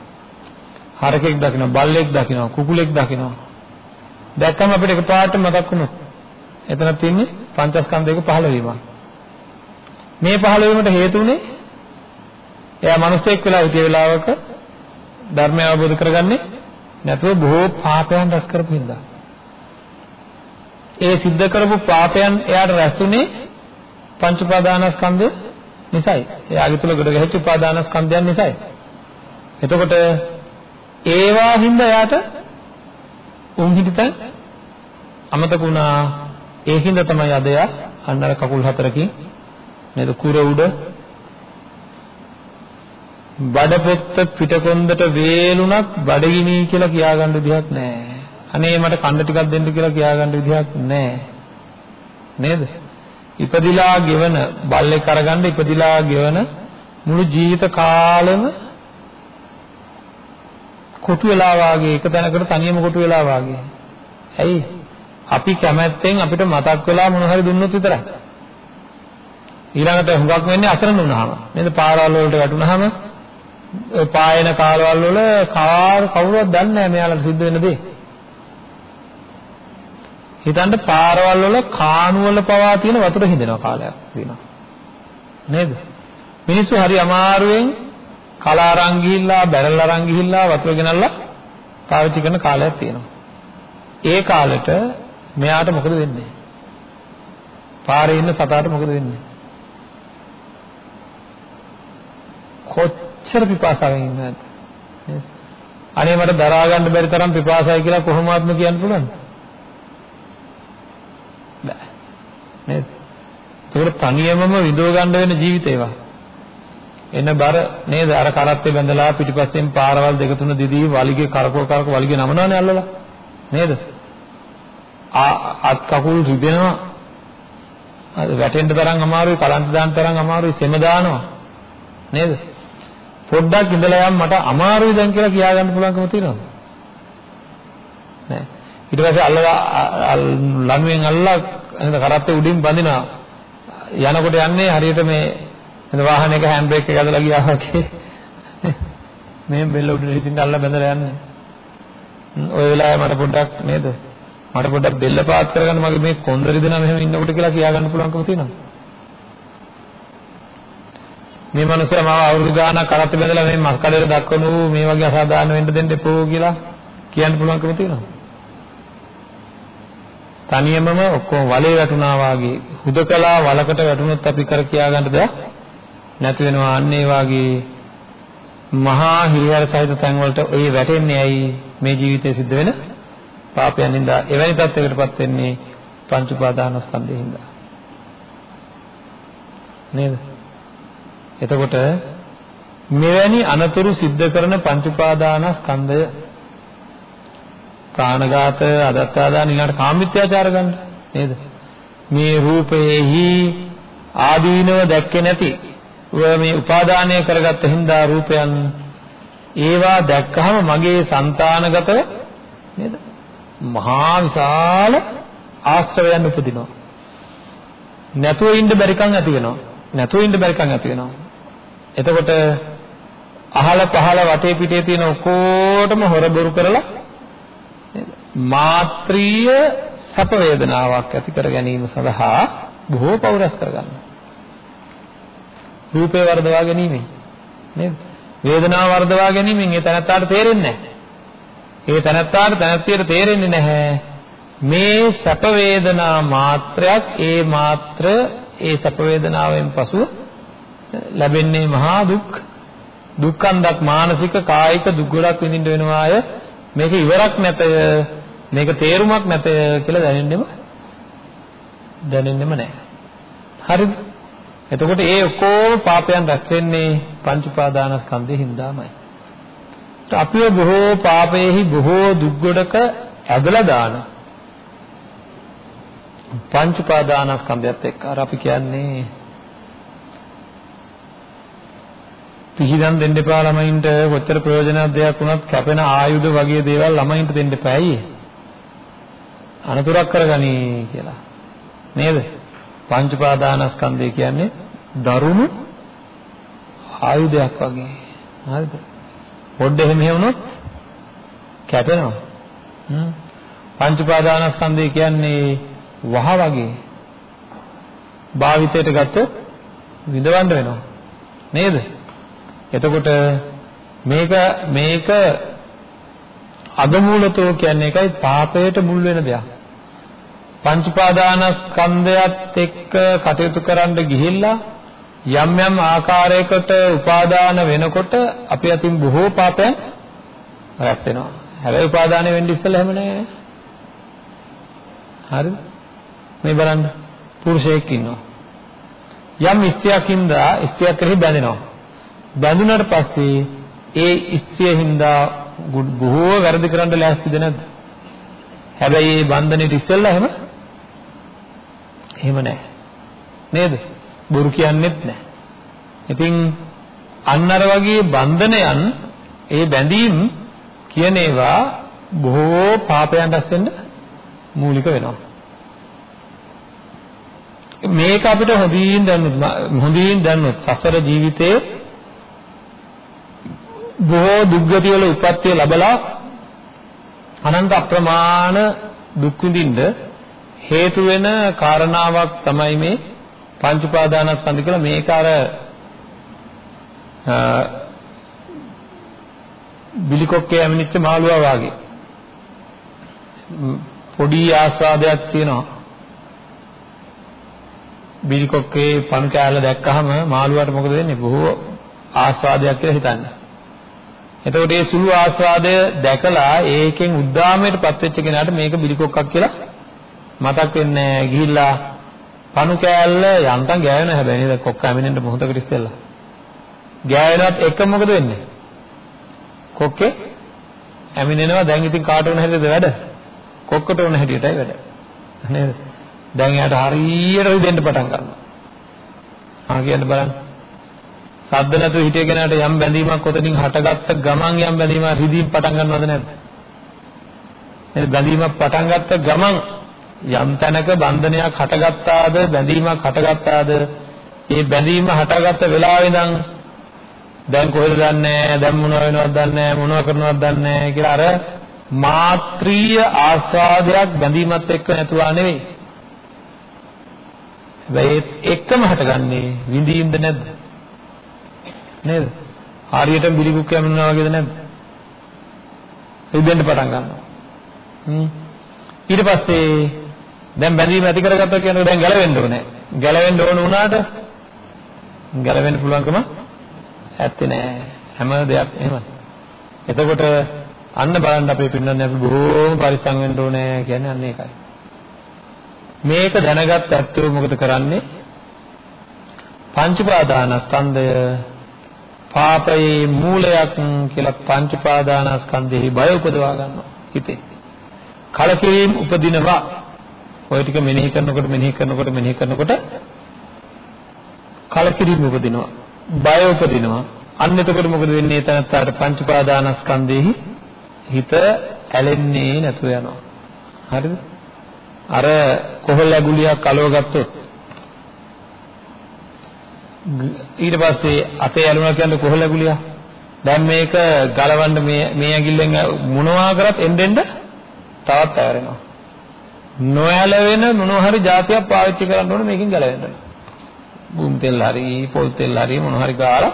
හරකෙක් දකිනවා, බල්ලෙක් දකිනවා, කුකුලෙක් දකිනවා. දැක්කම අපිට එකපාරට මතක් වුණොත් එතන තියෙන්නේ පංචස්කන්ධයක පහළ වීමක්. මේ පහළ වීමට හේතු උනේ එයා මිනිසෙක් වෙලා හිටිය වෙලාවක ධර්මය අවබෝධ කරගන්නේ නැතුව බොහෝ පාපයන් රැස් කරපු හින්දා. ඒ සිද්ධ කරපු පාපයන් එයාට රැස්ුනේ පංච උපාදානස්කන්ධ නිසායි. එයාගේ තුල ගොඩ ගැහිච්ච උපාදානස්කන්ධයන් නිසායි. එතකොට ඒවා හින්දා එයාට උන් හිටිතන් අමතක වුණා. ඒ හින්දා තමයි අද එයා අන්නර කකුල් හතරකින් නේද කුර උඩ බඩපොත්ත පිටකොන්දට වේලුණක් බඩගිනි කියලා කියාගන්න විදිහක් නැහැ. අනේ මට කන්න ටිකක් දෙන්න කියලා කියාගන්න විදිහක් නැහැ. නේද? ඉපදිලා ගෙවන බල්ලෙක් අරගන්න ඉපදිලා ගෙවන මුළු ජීවිත කාලෙම කොටු වෙලා වාගේ එක තැනකට තනියම කොටු වෙලා වාගේ. ඇයි? අපි කැමැත්තෙන් අපිට මතක් වෙලා මොන හරි දුන්නොත් විතරයි. ඊළඟට හුඟක් වෙන්නේ අසරණ වුණාම. නේද? පාරවල් වලට වැටුනහම පායන කාලවල වල කාර් කවුරුවත් දන්නේ නැහැ මෙයාලට සිද්ධ වෙන දේ. හිතන්න පාරවල් වල කාණු වල පවා තියෙන වතුර හිඳෙනවා කාලයක් තියෙනවා. නේද? මිනිස්සු හරි අමාරුවෙන් කලා අරන් ගිහිල්ලා බැරල් අරන් ගිහිල්ලා වතුර ගෙනල්ලා පාවිච්චි කරන කාලයක් තියෙනවා. ඒ කාලෙට මෙයාට මොකද වෙන්නේ? පාරේ ඉන්න සතාට මොකද වෙන්නේ? කොච්චර පිපාසාවෙන් ඉන්නවද? අනේ මට දරා ගන්න බැරි තරම් පිපාසයි කියලා කොහොමවත්ම කියන්න පුළුවන්ද? බෑ. නේද? ඒකට තනියමම විඳව ගන්න වෙන ජීවිත ඒවා. එන බර නේද? අර කරත්තේ බැඳලා පිටිපස්සෙන් පාරවල් දෙක තුන දිදී වලිගේ කරකව කරකව වලිගේ නමනවනේ අල්ලලා. නේද? අත් කකුල් රිදෙනවා. අද වැටෙන්න තරම් අමාරුයි, කලන්ත දාන්න තරම් අමාරුයි, සෙම දානවා. නේද? පොඩ්ඩක් ඉඳලා යම් මට අමාරුයි දැන් කියලා කියා ගන්න පුළුවන්කම තියෙනවද? නෑ. ඊට පස්සේ අල්ලලා ලණුවෙන් අල්ලලා නේද කරත්තේ උඩින් බඳිනවා. යනකොට යන්නේ හරියට මේ නේද වාහනයක හෑන්ඩ් බ්‍රේක් එක ඇදලා ගියා වගේ. මේ බෙල්ල උඩින් හිටින්න අල්ලලා බැඳලා යන්නේ. ওই වෙලාවේ මට පොඩ්ඩක් නේද? මට පොඩ්ඩක් බෙල්ල පාත් කරගන්න මගේ මේ කොන්ද රිදෙනා මෙහෙම ඉන්නකොට කියලා කියා ගන්න පුළුවන්කම තියෙනවද? මේ මනුස්සයා මාව අවුරුදු ගාණක් කරත් බැඳලා මේ මස් කඩේට දක්වනු මේ වගේ අසාධාරණ වෙන්න දෙන්න එපෝ කියලා කියන්න පුළුවන්කම තියෙනවා. තනියමම ඔක්කොම වලේ වැටුණා වාගේ හුදකලා වලකට වැටුනොත් අපි කර කියා ගන්න දෙයක් නැති වෙනවා. අන්න ඒ වාගේ මහා හිරිහැර සහිත තැන් වලට ඔය වැටෙන්නේ ඇයි? මේ ජීවිතේ සිද්ධ වෙන පාපයන් හින්දා එවැනි තත්යකටපත් වෙන්නේ පංච උපාදානස්කන්ධයෙන් හින්දා. නේද? එතකොට මෙවැනි අනතුරු සිද්ධ කරන පංච උපාදානස්කන්ධය ප්‍රාණඝාත, අදත්තාදාන ඊළඟට කාමිත්‍යාචාර ගන්න නේද? මේ රූපයේහි ආදීනව දැක්කේ නැති මේ උපාදානය කරගත්ත හින්දා රූපයන් ඒවා දැක්කහම මගේ సంతానගත නේද? මහා විශාල ආශ්‍රවයන් උපදිනවා. නැතුව ඉන්න බැරිකම් ඇති වෙනවා. නැතුව ඉන්න බැරිකම් ඇති වෙනවා. එතකොට අහල පහල වටේ පිටේ තියෙන ඔක්කොටම හොරබොරු කරලා මාත්‍රීය සැප වේදනාවක් ඇති කර ගැනීම සඳහා බොහෝ පෞරස් කරගන්නවා. රූපේ වර්ධවා ගැනීමෙන් නේද? වේදනාව වර්ධවා ගැනීමෙන් ඒ තනත්තාට තේරෙන්නේ නැහැ. ඒ තනත්තාට තනත්තියට තේරෙන්නේ නැහැ. මේ සැප වේදනා මාත්‍රයක් ඒ මාත්‍ර ඒ සැප වේදනාවෙන් පසුව ලැබෙන්නේ මහා දුක් දුක්ඛන්දක් මානසික කායික දුක් ගොඩක් විඳින්න වෙනවාය මේක ඉවරක් නැතය මේක තේරුමක් නැතය කියලා දැනෙන්නෙම දැනෙන්නෙම නැහැ. හරිද? එතකොට ඒ ඔක්කොම පාපයන් රැස් වෙන්නේ පංච උපාදානස්කන්ධේ හින්දාමයි. අපිව බොහෝ පාපයේහි බොහෝ දුක් ගොඩක ඇදලා දාන පංච උපාදානස්කන්ධයත් එක්ක. අර අපි කියන්නේ පිහිදන් දෙන්න එපා ළමයින්ට කොච්චර ප්‍රයෝජනවත් දෙයක් වුණත් කැපෙන ආයුධ වගේ දේවල් ළමයින්ට දෙන්න එපායි. අනතුරක් කරගනි කියලා. නේද? පංච පාදානස්කන්ධය කියන්නේ දරුණු ආයුධයක් වගේ. හරිද? පොඩ්ඩ එහෙම වුණොත් කැපෙනවා. හ්ම්. පංච පාදානස්කන්ධය කියන්නේ වහ වගේ. භාවිතයට ගත්තොත් විඳවන්න වෙනවා. නේද? එතකොට මේක මේක අගමූලතෝ කියන්නේ එකයි පාපයට මුල් වෙන දෙයක්. පංච උපාදානස්කන්ධයත් එක්ක කටයුතු කරන්න ගිහිල්ලා යම් යම් ආකාරයකට උපාදාන වෙනකොට අපි අතින් බොහෝ පාපයන් රැස් වෙනවා. හැබැයි උපාදාන වෙන්න ඉස්සෙල්ලා එහෙම නෑ. හරිද? මේ බලන්න පුරුෂයෙක් ඉන්නවා. යම් ස්ත්‍රියකින්ද ස්ත්‍රියක් කෙරෙහි බැඳෙනවා. බැඳුනට පස්සේ ඒ ස්ත්‍රිය හින්දා බොහෝ වැරදි කරන්න ලෑස්තිද නැද්ද? හැබැයි මේ බන්ධනෙට ඉස්සෙල්ලා එහෙම එහෙම නැහැ. නේද? බොරු කියන්නෙත් නැහැ. ඉතින් අන්න අර වගේ බන්ධනයන් ඒ බැඳීම් කියන ඒවා බොහෝ පාපයන් රැස් වෙන්න මූලික වෙනවා. මේක අපිට හොඳින් දැනුත් හොඳින් දැනුත් සසර ජීවිතේ බොහෝ දුක්ගති වල උපත්ය ලැබලා අනන්ත අප්‍රමාණ දුක් විඳින්න හේතු වෙන කාරණාවක් තමයි මේ පංච උපාදානස්කන්ධ කියලා. මේක අර බිලිකොක්කේ ඇමිනිච්ච මාළුවා වාගේ. පොඩි ආස්වාදයක් තියෙනවා. බිලිකොක්කේ පණු කෑල්ල දැක්කහම මාළුවාට මොකද වෙන්නේ? බොහෝ ආස්වාදයක් කියලා හිතන්නේ. එතකොට මේ සුළු ආස්වාදය දැකලා ඒකෙන් උද්දාමයටපත් වෙච්ච කෙනාට මේක බිලිකොක්කක් කියලා මතක් වෙන්නේ නැහැ. ගිහිල්ලා පණු කෑල්ල යන්තම් ගෑවෙන හැබැයි නේද කොක්ක ඇමිනෙන්න මොහොතකට ඉස්සෙල්ලා. ගෑවෙනවත් එක මොකද වෙන්නේ? කොක්කේ ඇමිනෙනවා දැන් ඉතින් කාට වුණ හැටිද වැඩ? කොක්කට වුණ හැටියටයි වැඩ. නේද? දැන් එයාට හරියට රිදෙන්න පටන් ගන්නවා. ආ කියන්න බලන්න. සද්ද නැතුව හිටිය කෙනාට යම් බැඳීමක් ඔතනින් හටගත්ත ගමන් යම් බැඳීමක් රිදීම් පටන් ගන්නවද නැද්ද? එහෙනම් බැඳීමක් පටන් ගත්ත ගමන් යම් තැනක බන්ධනයක් හටගත්තාද බැඳීමක් හටගත්තාද ඒ බැඳීම හටගත්ත වෙලාවේ ඉඳන් දැන් කොහෙද දන්නේ දැන් මොනව වෙනවද දන්නේ මොනව කරනවද දන්නේ කියලා අර මාත්‍රීය ආස්වාදයක් බැඳීමත් එක්ක නැතුවා නෙවෙයි. හැබැයි ඒකම හටගන්නේ විඳීම්ද නැද්ද? නේද? හරියට බිලිකුක් යමුනා වගේද නැද්ද? රිදෙන්න පටන් ගන්නවා. හ්ම්. ඊට පස්සේ දැන් බැඳීම ඇති කරගත්තා කියනකොට දැන් ගැලවෙන්න ඕනේ. ගැලවෙන්න ඕන වුණාට ගැලවෙන්න පුළුවන්කම ඇත්තේ නෑ. හැම දෙයක් එහෙමයි. එතකොට අන්න බලන්න අපේ පින්නන්නේ අපි බොහෝම පරිස්සම් වෙන්න ඕනේ කියන්නේ අන්න ඒකයි. මේක දැනගත් ඇත්තෝ මොකද කරන්නේ? පංච උපාදානස්කන්ධය පාපයේ මූලයක් කියලා පංච උපාදානස්කන්ධෙහි බය උපදවා ගන්නවා හිතේ. කලකිරීම උපදිනවා. ඔය ටික මෙනෙහි කරනකොට මෙනෙහි කරනකොට මෙනෙහි කරනකොට කලකිරීම උපදිනවා. බය උපදිනවා. අන්න එතකොට මොකද වෙන්නේ? තනත්තාට පංච උපාදානස්කන්ධෙහි හිත ඇලෙන්නේ නැතුව යනවා. හරිද? අර කොහොල් ඇගුලියක් කලව ගත්තොත් ඊට පස්සේ අතේ ඇලුනා කියන්නේ කොහොල් ඇගුලියක්. දැන් මේක ගලවන්න මේ මේ ඇඟිල්ලෙන් මොනවා කරත් එන්නෙන්ද තවත් ඇවරෙනවා. නොඇලවෙන මොනවා හරි જાතියක් පාවිච්චි කරන්න ඕනේ මේකෙන් ගලවෙන්න. බුම් තෙල් හරි පොල් තෙල් හරි මොනවා හරි ගාලා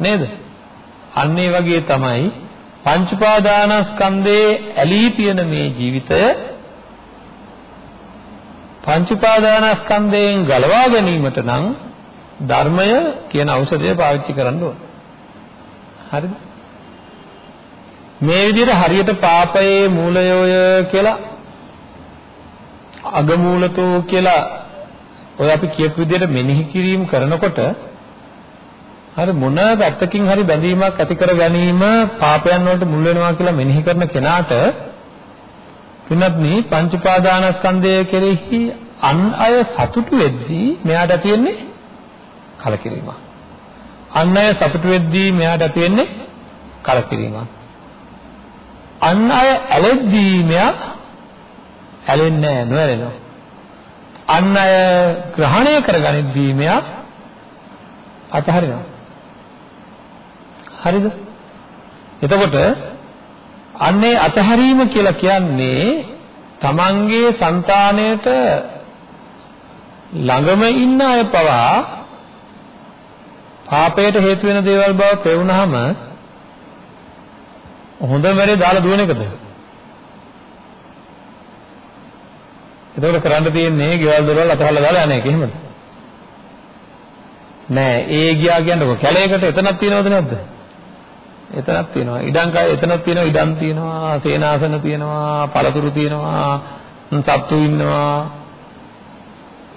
නේද? අන්න ඒ වගේ තමයි පංච උපාදානස්කන්ධයේ ඇලී පියන මේ ජීවිතය පංච උපාදානස්කන්ධයෙන් ගලවා ගැනීමට නම් ධර්මය කියන ඖෂධය පාවිච්චි කරන්න ඕන. හරිද? මේ විදිහට හරියට පාපයේ මූලයෝය කියලා අගමූලතෝ කියලා ඔය අපි කියපු විදිහට මෙනෙහි කිරීම කරනකොට හරි මොන පැත්තකින් හරි බැඳීමක් ඇති කර ගැනීම පාපයන් වලට මුල් වෙනවා කියලා මෙනෙහි කරන කෙනාට පින්වත් මේ පංච උපාදානස්කන්ධය කෙරෙහි අන් අය සතුටු වෙද්දී මෙයාට තියෙන්නේ කලකිරීමක්. අන් අය සතුටු වෙද්දී මෙයාට තියෙන්නේ කලකිරීමක්. අන් අය ඇලෙද්දී මෙයා ඇලෙන්නේ නැහැ නොඇලෙනවා. අන් අය ග්‍රහණය කරගනිද්දී මෙයා අතහරිනවා. හරිද? එතකොට අන්නේ අතහැරීම කියලා කියන්නේ තමන්ගේ సంతාණයට ළඟම ඉන්න අය පවා පාපයට හේතු වෙන දේවල් බව පෙවුනහම හොඳම වැඩේ දාලා දුවන එකද? එතකොට කරන්න තියෙන්නේ ගෙවල් දොරවල් අතහරලා දාලා යන්නේ එහෙමද? නෑ ඒ ගියා කියන්නකො කැලේකට එතනක් තියෙනවද නැද්ද? එතනක් තියෙනවා. ඉඩම් කය එතනක් තියෙනවා. ඉඩම් තියෙනවා. සේනාසන තියෙනවා. පළතුරු තියෙනවා. සත්තු ඉන්නවා.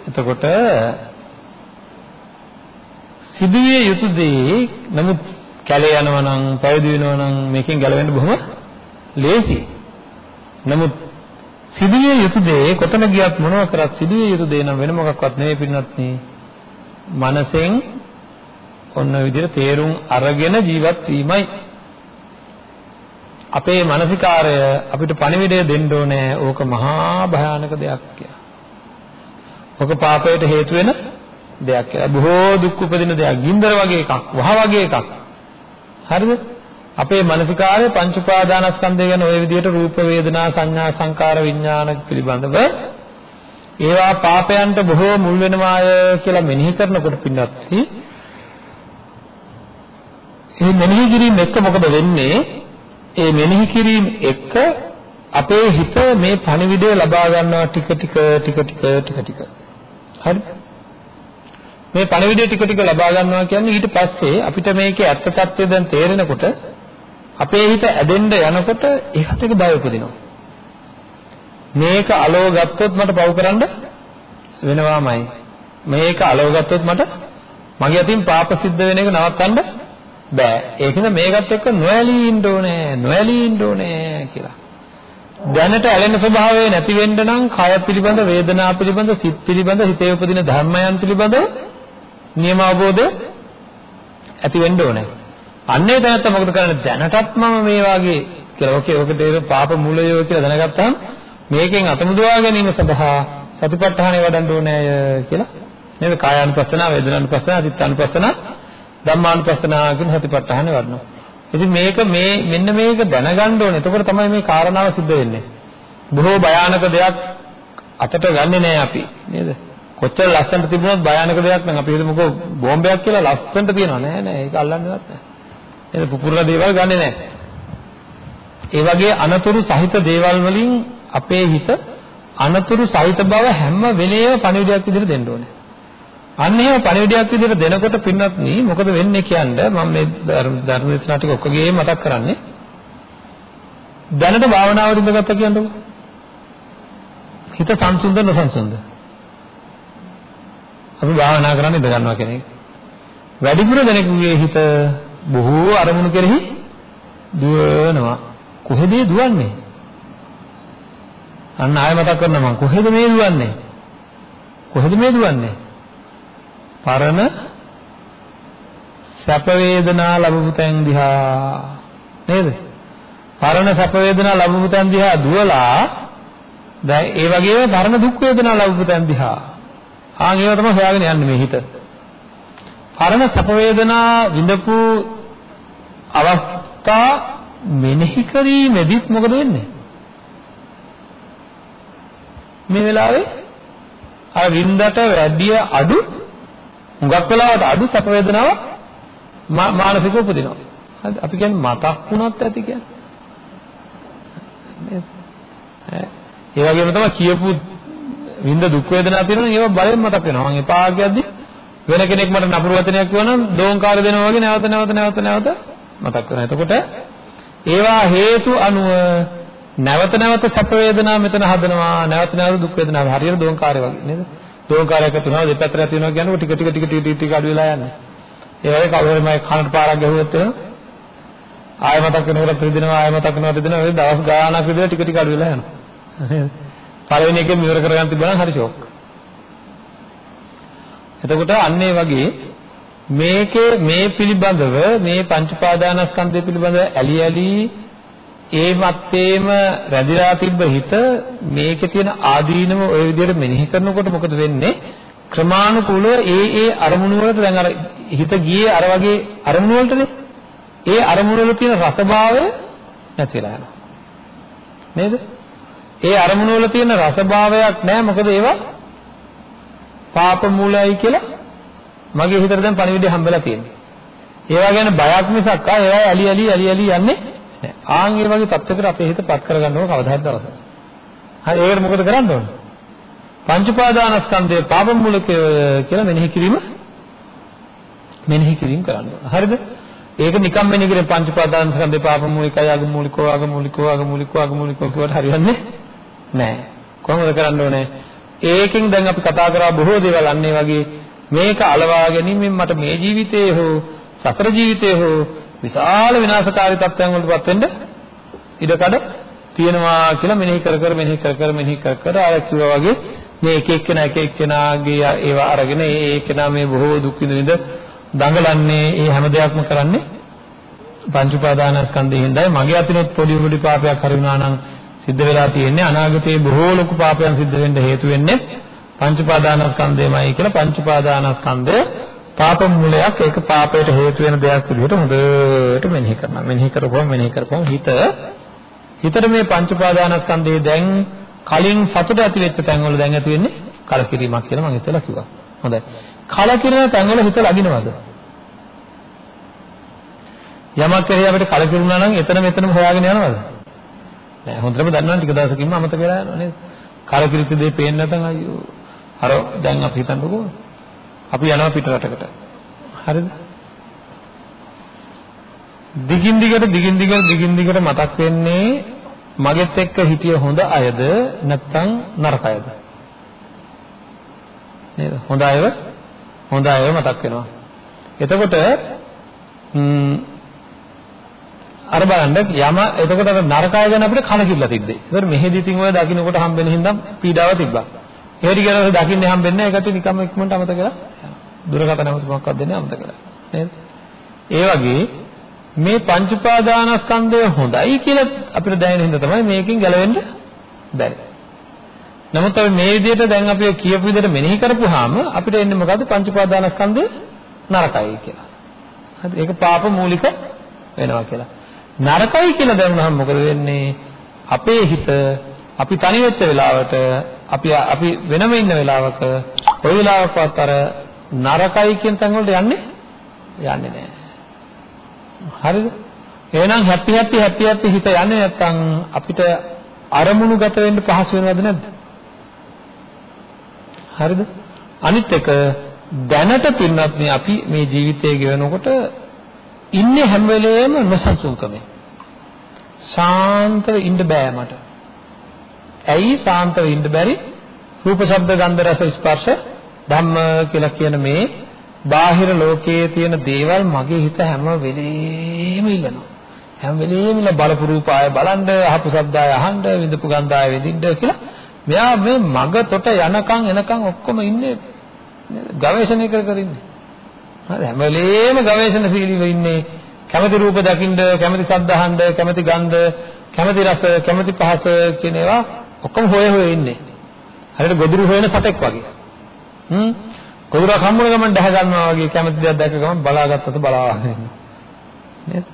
එතකොට සිදුවිය යුතු දේ නමුත් කැලේ යනවා නම් පැවිදි වෙනවා නම් මේකෙන් ගැලවෙන්න බොහොම ලේසි. නමුත් සිදුවිය යුතු දේ කොතන ගියත් මොනව කරත් සිදුවිය යුතු දේ නම් වෙන මොකක්වත් නෙවෙයි පින්නත් නේ. මනසෙන් ඔන්න විදිහට තේරුම් අරගෙන ජීවත් වීමයි අපේ මානසිකාරය අපිට පණිවිඩය දෙන්න ඕනේ ඕක මහා භයානක දෙයක් කියලා. ඔක පාපයට හේතු වෙන දෙයක් කියලා. බොහෝ දුක් උපදින දෙයක්. ගින්දර වගේ එකක්, වහ වගේ එකක්. හරිද? අපේ මානසිකාරය පංච උපාදානස්කන්ධය ගැන ওই විදිහට රූප වේදනා සංඥා සංකාර විඥාන පිළිබඳව ඒවා පාපයන්ට බොහෝ මුල් වෙනවාය කියලා මෙනෙහි කරනකොට පින්නත් මේ මෙනෙහි කිරීම එක්ක මොකද වෙන්නේ? ඒ මෙනෙහි කිරීම එක්ක අපේ හිත මේ පණිවිඩය ලබා ගන්නවා ටික ටික ටික ටික ටික ටික. හරිද? මේ පණිවිඩය ටික ටික ලබා ගන්නවා කියන්නේ ඊට පස්සේ අපිට මේකේ ඇත්ත తත්වය දැන් තේරෙනකොට අපේ හිත ඇදෙන්න යනකොට ඒකත් එක බය උපදිනවා. මේක අලව ගත්තොත් මට පව් කරන්න වෙනවාමයි. මේක අලව ගත්තොත් මට මගේ අතින් පාප සිද්ධ වෙන එක නවත්තන්න බෑ. ඒකද මේකත් එක්ක නොඇලී ඉන්න ඕනේ, නොඇලී ඉන්න ඕනේ කියලා. දැනට ඇලෙන ස්වභාවය නැති වෙන්න නම් කය පිළිබඳ, වේදනා පිළිබඳ, සිත් පිළිබඳ, හිතේ උපදින ධර්මයන් පිළිබඳ නියම අවබෝධය ඇති වෙන්න ඕනේ. අන්නේ දැනත්ත මොකද කරන්නේ? දැනටත් මම මේ වාගේ කියලා ඔකේ ඔක තේරෙන පාප මූලය කියලා දැනගත්තාම මේකෙන් අතමුදවා ගැනීම සඳහා සතිපට්ඨානය වඩන්න ඕනේ කියලා නේද? කායානුපස්සන, වේදනානුපස්සන, චිත්තානුපස්සන, ධම්මානුපස්සන කියන සතිපට්ඨානය වඩනවා. ඉතින් මේක මේ මෙන්න මේක දැනගන්න ඕනේ. එතකොට තමයි මේ කාරණාව සිද්ධ වෙන්නේ. බොහෝ භයානක දෙයක් අතට ගන්නෙ නෑ අපි නේද? කොච්චර ලස්සනට තිබුණත් භයානක දෙයක් නම් අපි හිතමුකෝ බෝම්බයක් කියලා ලස්සනට තියනවා නෑ නෑ ඒක අල්ලන්නේවත් නෑ. නේද? පුපුරන දේවල් ගන්නෙ නෑ. ඒ වගේ අනතුරු සහිත දේවල් වලින් අපේ හිත අනතුරු සහිත බව හැම වෙලේම පණිවිඩයක් විදිහට දෙන්න ඕනේ. අන්න එහෙම පණිවිඩයක් විදිහට දෙනකොට පින්නත් නී මොකද වෙන්නේ කියන්නේ මම මේ ධර්ම දේශනා ටික ඔක්කොගේ මතක් කරන්නේ. දැනට භාවනාවට ඉඳගත්තා කියන්නකො. හිත සංසුන්ද නොසංසුන්ද? අපි භාවනා කරන්න ඉඳ ගන්නවා කෙනෙක්. වැඩිපුර දෙනෙකුගේ හිත බොහෝ අරමුණු කෙරෙහි දුවනවා. කොහෙද දුවන්නේ? අන්න ආයෙ මතක් කරනවා මම කොහෙද මේ දුවන්නේ? කොහෙද මේ දුවන්නේ? පරණ සැප වේදනා ලැබපු තැන් දිහා නේද? පරණ සැප වේදනා ලැබපු තැන් දිහා දුවලා දැන් ඒ වගේම පරණ දුක් වේදනා ලැබපු තැන් දිහා ආන් ඒව තමයි හොයාගෙන යන්නේ මේ හිත. පරණ සැප වේදනා විඳපු අවස්ථා මෙනෙහි කිරීමෙදිත් මොකද වෙන්නේ? මේ වෙලාවේ අර වින්දට වැඩි අඩු හුඟක් වෙලාවට අඩු සැප වේදනාවක් මානසිකව උපදිනවා. හරිද? අපි කියන්නේ මතක් වුණත් ඇති කියන්නේ. ඒ වගේම තමයි කියපු විඳ දුක් වේදනා තියෙනවා ඒවා බලෙන් මතක් වෙනවා. මම එපා කියද්දි වෙන කෙනෙක් මට නපුරු වචනයක් කියවනම් දෝංකාර දෙනවා වගේ නැවත නැවත නැවත නැවත මතක් වෙනවා. එතකොට ඒවා හේතු අනුව නැවත නැවත සැප වේදනා මෙතන හදනවා නැවත නැවත දුක් වේදනා හරියට දෝංකාරය වගේ නේද? දෝංකාරයක් ඇති වෙනවා දෙපැත්තට ඇති වෙනවා කියනකොට ටික ටික ටික ටික ටික ටික අඩු වෙලා යන්නේ. ඒ වගේ කවුරු හරි මම කනට පාරක් ගැහුවොත් එහෙම ආයෙ මතක් වෙනකොට රිදෙනවා ආයෙ මතක් වෙනකොට රිදෙනවා ඒ දවස් ගාණක් විතර ටික ටික අඩු වෙලා යනවා. පළවෙනි එකෙන් ඉවර කරගන්න තිබුණා හරි ෂොක්. එතකොට අන්න ඒ වගේ මේකේ මේ පිළිබඳව මේ පංච පාදානස්කන්ධය පිළිබඳව ඇලි ඇලි ඒ මැත්තේම රැඳිලා තිබ්බ හිත මේකේ තියෙන ආදීනම ওই විදිහට මෙනෙහි කරනකොට මොකද වෙන්නේ? ක්‍රමානුකූලව ඒ ඒ අරමුණු වලට දැන් අර හිත ගියේ අර වගේ අරමුණු වලටනේ. ඒ අරමුණු වල තියෙන රසභාවය නැති වෙලා යනවා. නේද? ඒ අරමුණු වල තියෙන රසභාවයක් නැහැ මොකද ඒවා පාප මූලයි කියලා මගේ හිතට දැන් පණිවිඩය හම්බෙලා තියෙන්නේ. ඒවා ගැන බයක් මිසක් ආ ඒවා ඇලි ඇලි ඇලි ඇලි යන්නේ නැහැ. ආන් ඒ වගේ තත්ත්වයකට අපේ හිත පත් කරගන්න ඕන කවදා හරි දවසක. හරි ඒකට මොකද කරන්න ඕන? පංච පාදානස්කන්ධයේ පාප මූලකය කියලා මෙනෙහි කිරීම මෙනෙහි කිරීම කරන්න ඕන. හරිද? ඒක නිකම් මෙනෙහි කරේ පංච පාදානස්කන්ධේ පාප මූලිකයි අගමූලිකෝ අගමූලිකෝ අගමූලිකෝ අගමූලිකෝ කියවට හරියන්නේ නැහැ. කොහොමද කරන්න ඕනේ? ඒකෙන් දැන් අපි කතා කරා බොහෝ දේවල් අන්නේ වගේ මේක අලවා ගැනීමෙන් මට මේ ජීවිතයේ හෝ සතර ජීවිතයේ හෝ විශාල විනාශකාරී තත්ත්වයන් වලටපත් වෙන්න ඉඩකඩ තියෙනවා කියලා මෙනෙහි කර කර මෙනෙහි කර කර මෙනෙහි කර කර අර කිව්වා වගේ මේ එක එක්කෙනා එක එක්කෙනාගේ ඒවා අරගෙන ඒ එක්කෙනා මේ බොහෝ දුක් විඳින දඟලන්නේ ඒ හැම දෙයක්ම කරන්නේ පංච උපාදානස්කන්ධයෙන් හින්දායි මගේ අතිනොත් පොඩි පොඩි පාපයක් හරි වුණා නම් සිද්ධ වෙලා තියෙන්නේ. අනාගතයේ බොහෝ ලොකු පාපයන් සිද්ධ වෙන්න හේතු වෙන්නේ පංච පාදානස්කන්ධයමයි කියලා. පංච පාදානස්කන්ධය පාප මූලයක්. ඒක පාපයට හේතු වෙන දෙයක් විදිහට හොඳට මෙනෙහි කරනවා. මෙනෙහි කරපුවම මෙනෙහි කරපුවම හිත හිතට මේ පංච පාදානස්කන්ධයේ දැන් කලින් සතුට ඇති වෙච්ච තැන්වල දැන් ඇති වෙන්නේ කලකිරීමක් කියලා මම හිතලා කිව්වා. හොඳයි. කලකිරෙන තැන්වල හිත ලගිනවද? යමක් කෙරෙහි අපිට කලකිරුණා නම් එතන මෙතනම හොයාගෙන යනවද? නෑ හොඳටම දන්නවනේ ටික දවසකින්ම අමතක වෙලා යනවා නේද? කරකිරිච්ච දේ පේන්නේ නැත්නම් අයියෝ අර දැන් අපි හිතන්නකෝ අපි යනවා පිට රටකට. හරිද? දිගින් දිගට දිගින් දිගට දිගින් දිගට මතක් වෙන්නේ මගෙත් එක්ක හිටිය හොඳ අයද නැත්නම් නරක අයද? නේද? හොඳ අයව හොඳ අයව මතක් වෙනවා. එතකොට අර බලන්න යම එතකොට අර නරකය ගැන අපිට කලකිරලා තිබ්බේ. ඒතර මෙහෙදි ඉතින් ඔය දකින්නකොට හම්බෙන හින්දා පීඩාව තිබ්බා. එහෙදි කියලා දකින්නේ හම්බෙන්නේ නැහැ. ඒකට නිකම්ම ඉක්මනට අමතක කරලා දුරකථන අමතකමක්වත් දෙන්නේ අමතක කරලා. නේද? ඒ වගේ මේ පංච උපාදානස්කන්ධය හොඳයි කියලා අපිට දැනෙන හින්දා තමයි මේකෙන් ගැලවෙන්න බැරි. නමුත් අපි මේ විදිහට දැන් අපි කියපු විදිහට මෙනෙහි කරපුවාම අපිට එන්නේ මොකද්ද පංච උපාදානස්කන්ධය නරකයි කියලා. හරි ඒක පාප මූලික වෙනවා කියලා. නරකයි කියලා දැනුනහම මොකද වෙන්නේ? අපේ හිත අපි තනි වෙච්ච වෙලාවට අපි අපි වෙනම ඉන්න වෙලාවක කොයි වෙලාවකවත් අර නරකයි කියන තැන් වලට යන්නේ යන්නේ නැහැ. හරිද? එහෙනම් හැපි හැපි හැපි හැපි හිත යන්නේ නැත්නම් අපිට අරමුණු ගත වෙන්න පහසු වෙනවද නැද්ද? හරිද? අනිත් එක දැනට පින්නත් මේ අපි මේ ජීවිතය ගෙවනකොට ඉන්නේ හැම වෙලේම නොසන්සුන්කමේ. ශාන්තව ඉන්න බෑ මට. ඇයි ශාන්තව ඉන්න බැරි? රූප, ශබ්ද, ගන්ධ, රස, ස්පර්ශ ධම්ම කියලා කියන මේ බාහිර ලෝකයේ තියෙන දේවල් මගේ හිත හැම වෙලේම ඉල්ලනවා. හැම වෙලේම ඉල්ල බලපු රූප ආය බලන්න, අහපු ශබ්ද ආය අහන්න, විඳපු ගන්ධ ආය විඳින්න කියලා මෙයා මේ මග තොට යනකම් එනකම් ඔක්කොම ඉන්නේ ගවේෂණය කර කර ඉන්නේ. හරි හැම වෙලේම ගවේෂණශීලීව ඉන්නේ. කැමති රූප දකින්න, කැමති ශබ්ද අහන්න, කැමති ගන්ධ, කැමති රස, කැමති පහස කියන ඒවා ඔක්කොම හොය හොය ඉන්නේ. හරියට ගොදුරු හොයන සතෙක් වගේ. හ්ම් ගොදුරක් හම්බුන ගමන් දැහ ගන්නවා වගේ කැමති දෙයක් දැක්ක ගමන් බලාගත්තොත් බලාගෙන නේද?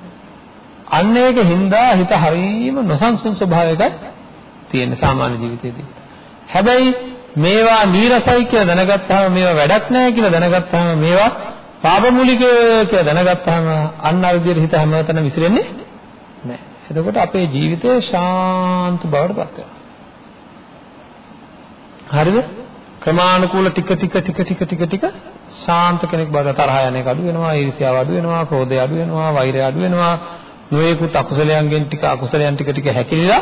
අන්න ඒක හින්දා හිත හරීම නොසන්සුන් ස්වභාවයක තියෙන සාමාන්‍ය ජීවිතයේදී. හැබැයි මේවා නීරසයි කියලා දැනගත්තාම මේවා වැඩක් නැහැ කියලා දැනගත්තාම මේවා පාපමූලිකය කියලා දැනගත්තාම අන්න අර විදිහට හිත හැමතැනම විසිරෙන්නේ නැහැ. එතකොට අපේ ජීවිතය ශාන්ත බවට පත් වෙනවා. හරිද? ක්‍රමානුකූල ටික ටික ටික ටික ටික ටික ශාන්ත කෙනෙක් බවට තරහ යන එක අඩු වෙනවා, ඊර්ෂ්‍යාව අඩු වෙනවා, ක්‍රෝධය අඩු වෙනවා, වෛරය අඩු වෙනවා. නොයෙකුත් අකුසලයන්ගෙන් ටික අකුසලයන් ටික ටික හැකිලිලා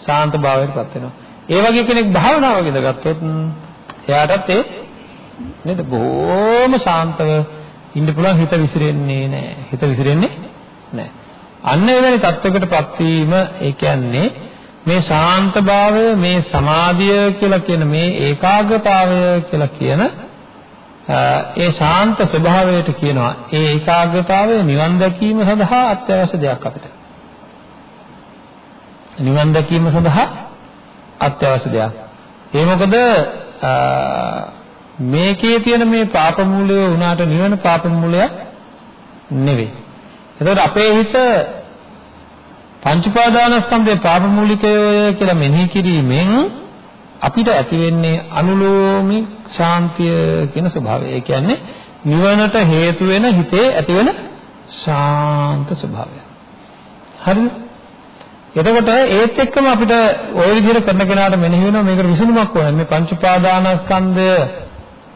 ශාන්ත භාවයට පත් වෙනවා. ඒ වගේ කෙනෙක් භාවනාවක ඉඳගත්තොත් එයාටත් ඒ නේද බොහොම ශාන්තව ඉන්න පුළුවන් හිත විසිරෙන්නේ නැහැ. හිත විසිරෙන්නේ නැහැ. අන්න එවැනි තත්වයකටපත් වීම ඒ කියන්නේ මේ ශාන්තභාවය මේ සමාධිය කියලා කියන මේ ඒකාග්‍රතාවය කියලා කියන ඒ ශාන්ත ස්වභාවයට කියනවා ඒ ඒකාග්‍රතාවය නිවන් දැකීම සඳහා අත්‍යවශ්‍ය දෙයක් අපිට නිවන් දැකීම සඳහා අත්‍යවශ්‍ය දෙයක් ඒ මොකද මේකේ තියෙන මේ පාප මූලය උනාට නිවන පාප මූලයක් නෙවෙයි එතකොට අපේ හිත පංච උපාදානස්කන්ධේ පාප මූලිකය කියලා මෙනෙහි කිරීමෙන් අපිට ඇති වෙන්නේ අනුලෝමික ශාන්තිය කියන ස්වභාවය. ඒ කියන්නේ නිවනට හේතු වෙන හිතේ ඇති වෙන ශාන්ත ස්වභාවය. හරිද? එතකොට ඒත් එක්කම අපිට ওই විදිහට කරන කෙනාට මෙනෙහි වෙනවා මේකට විසඳුමක් ඕනේ. මේ පංච උපාදානස්කන්ධය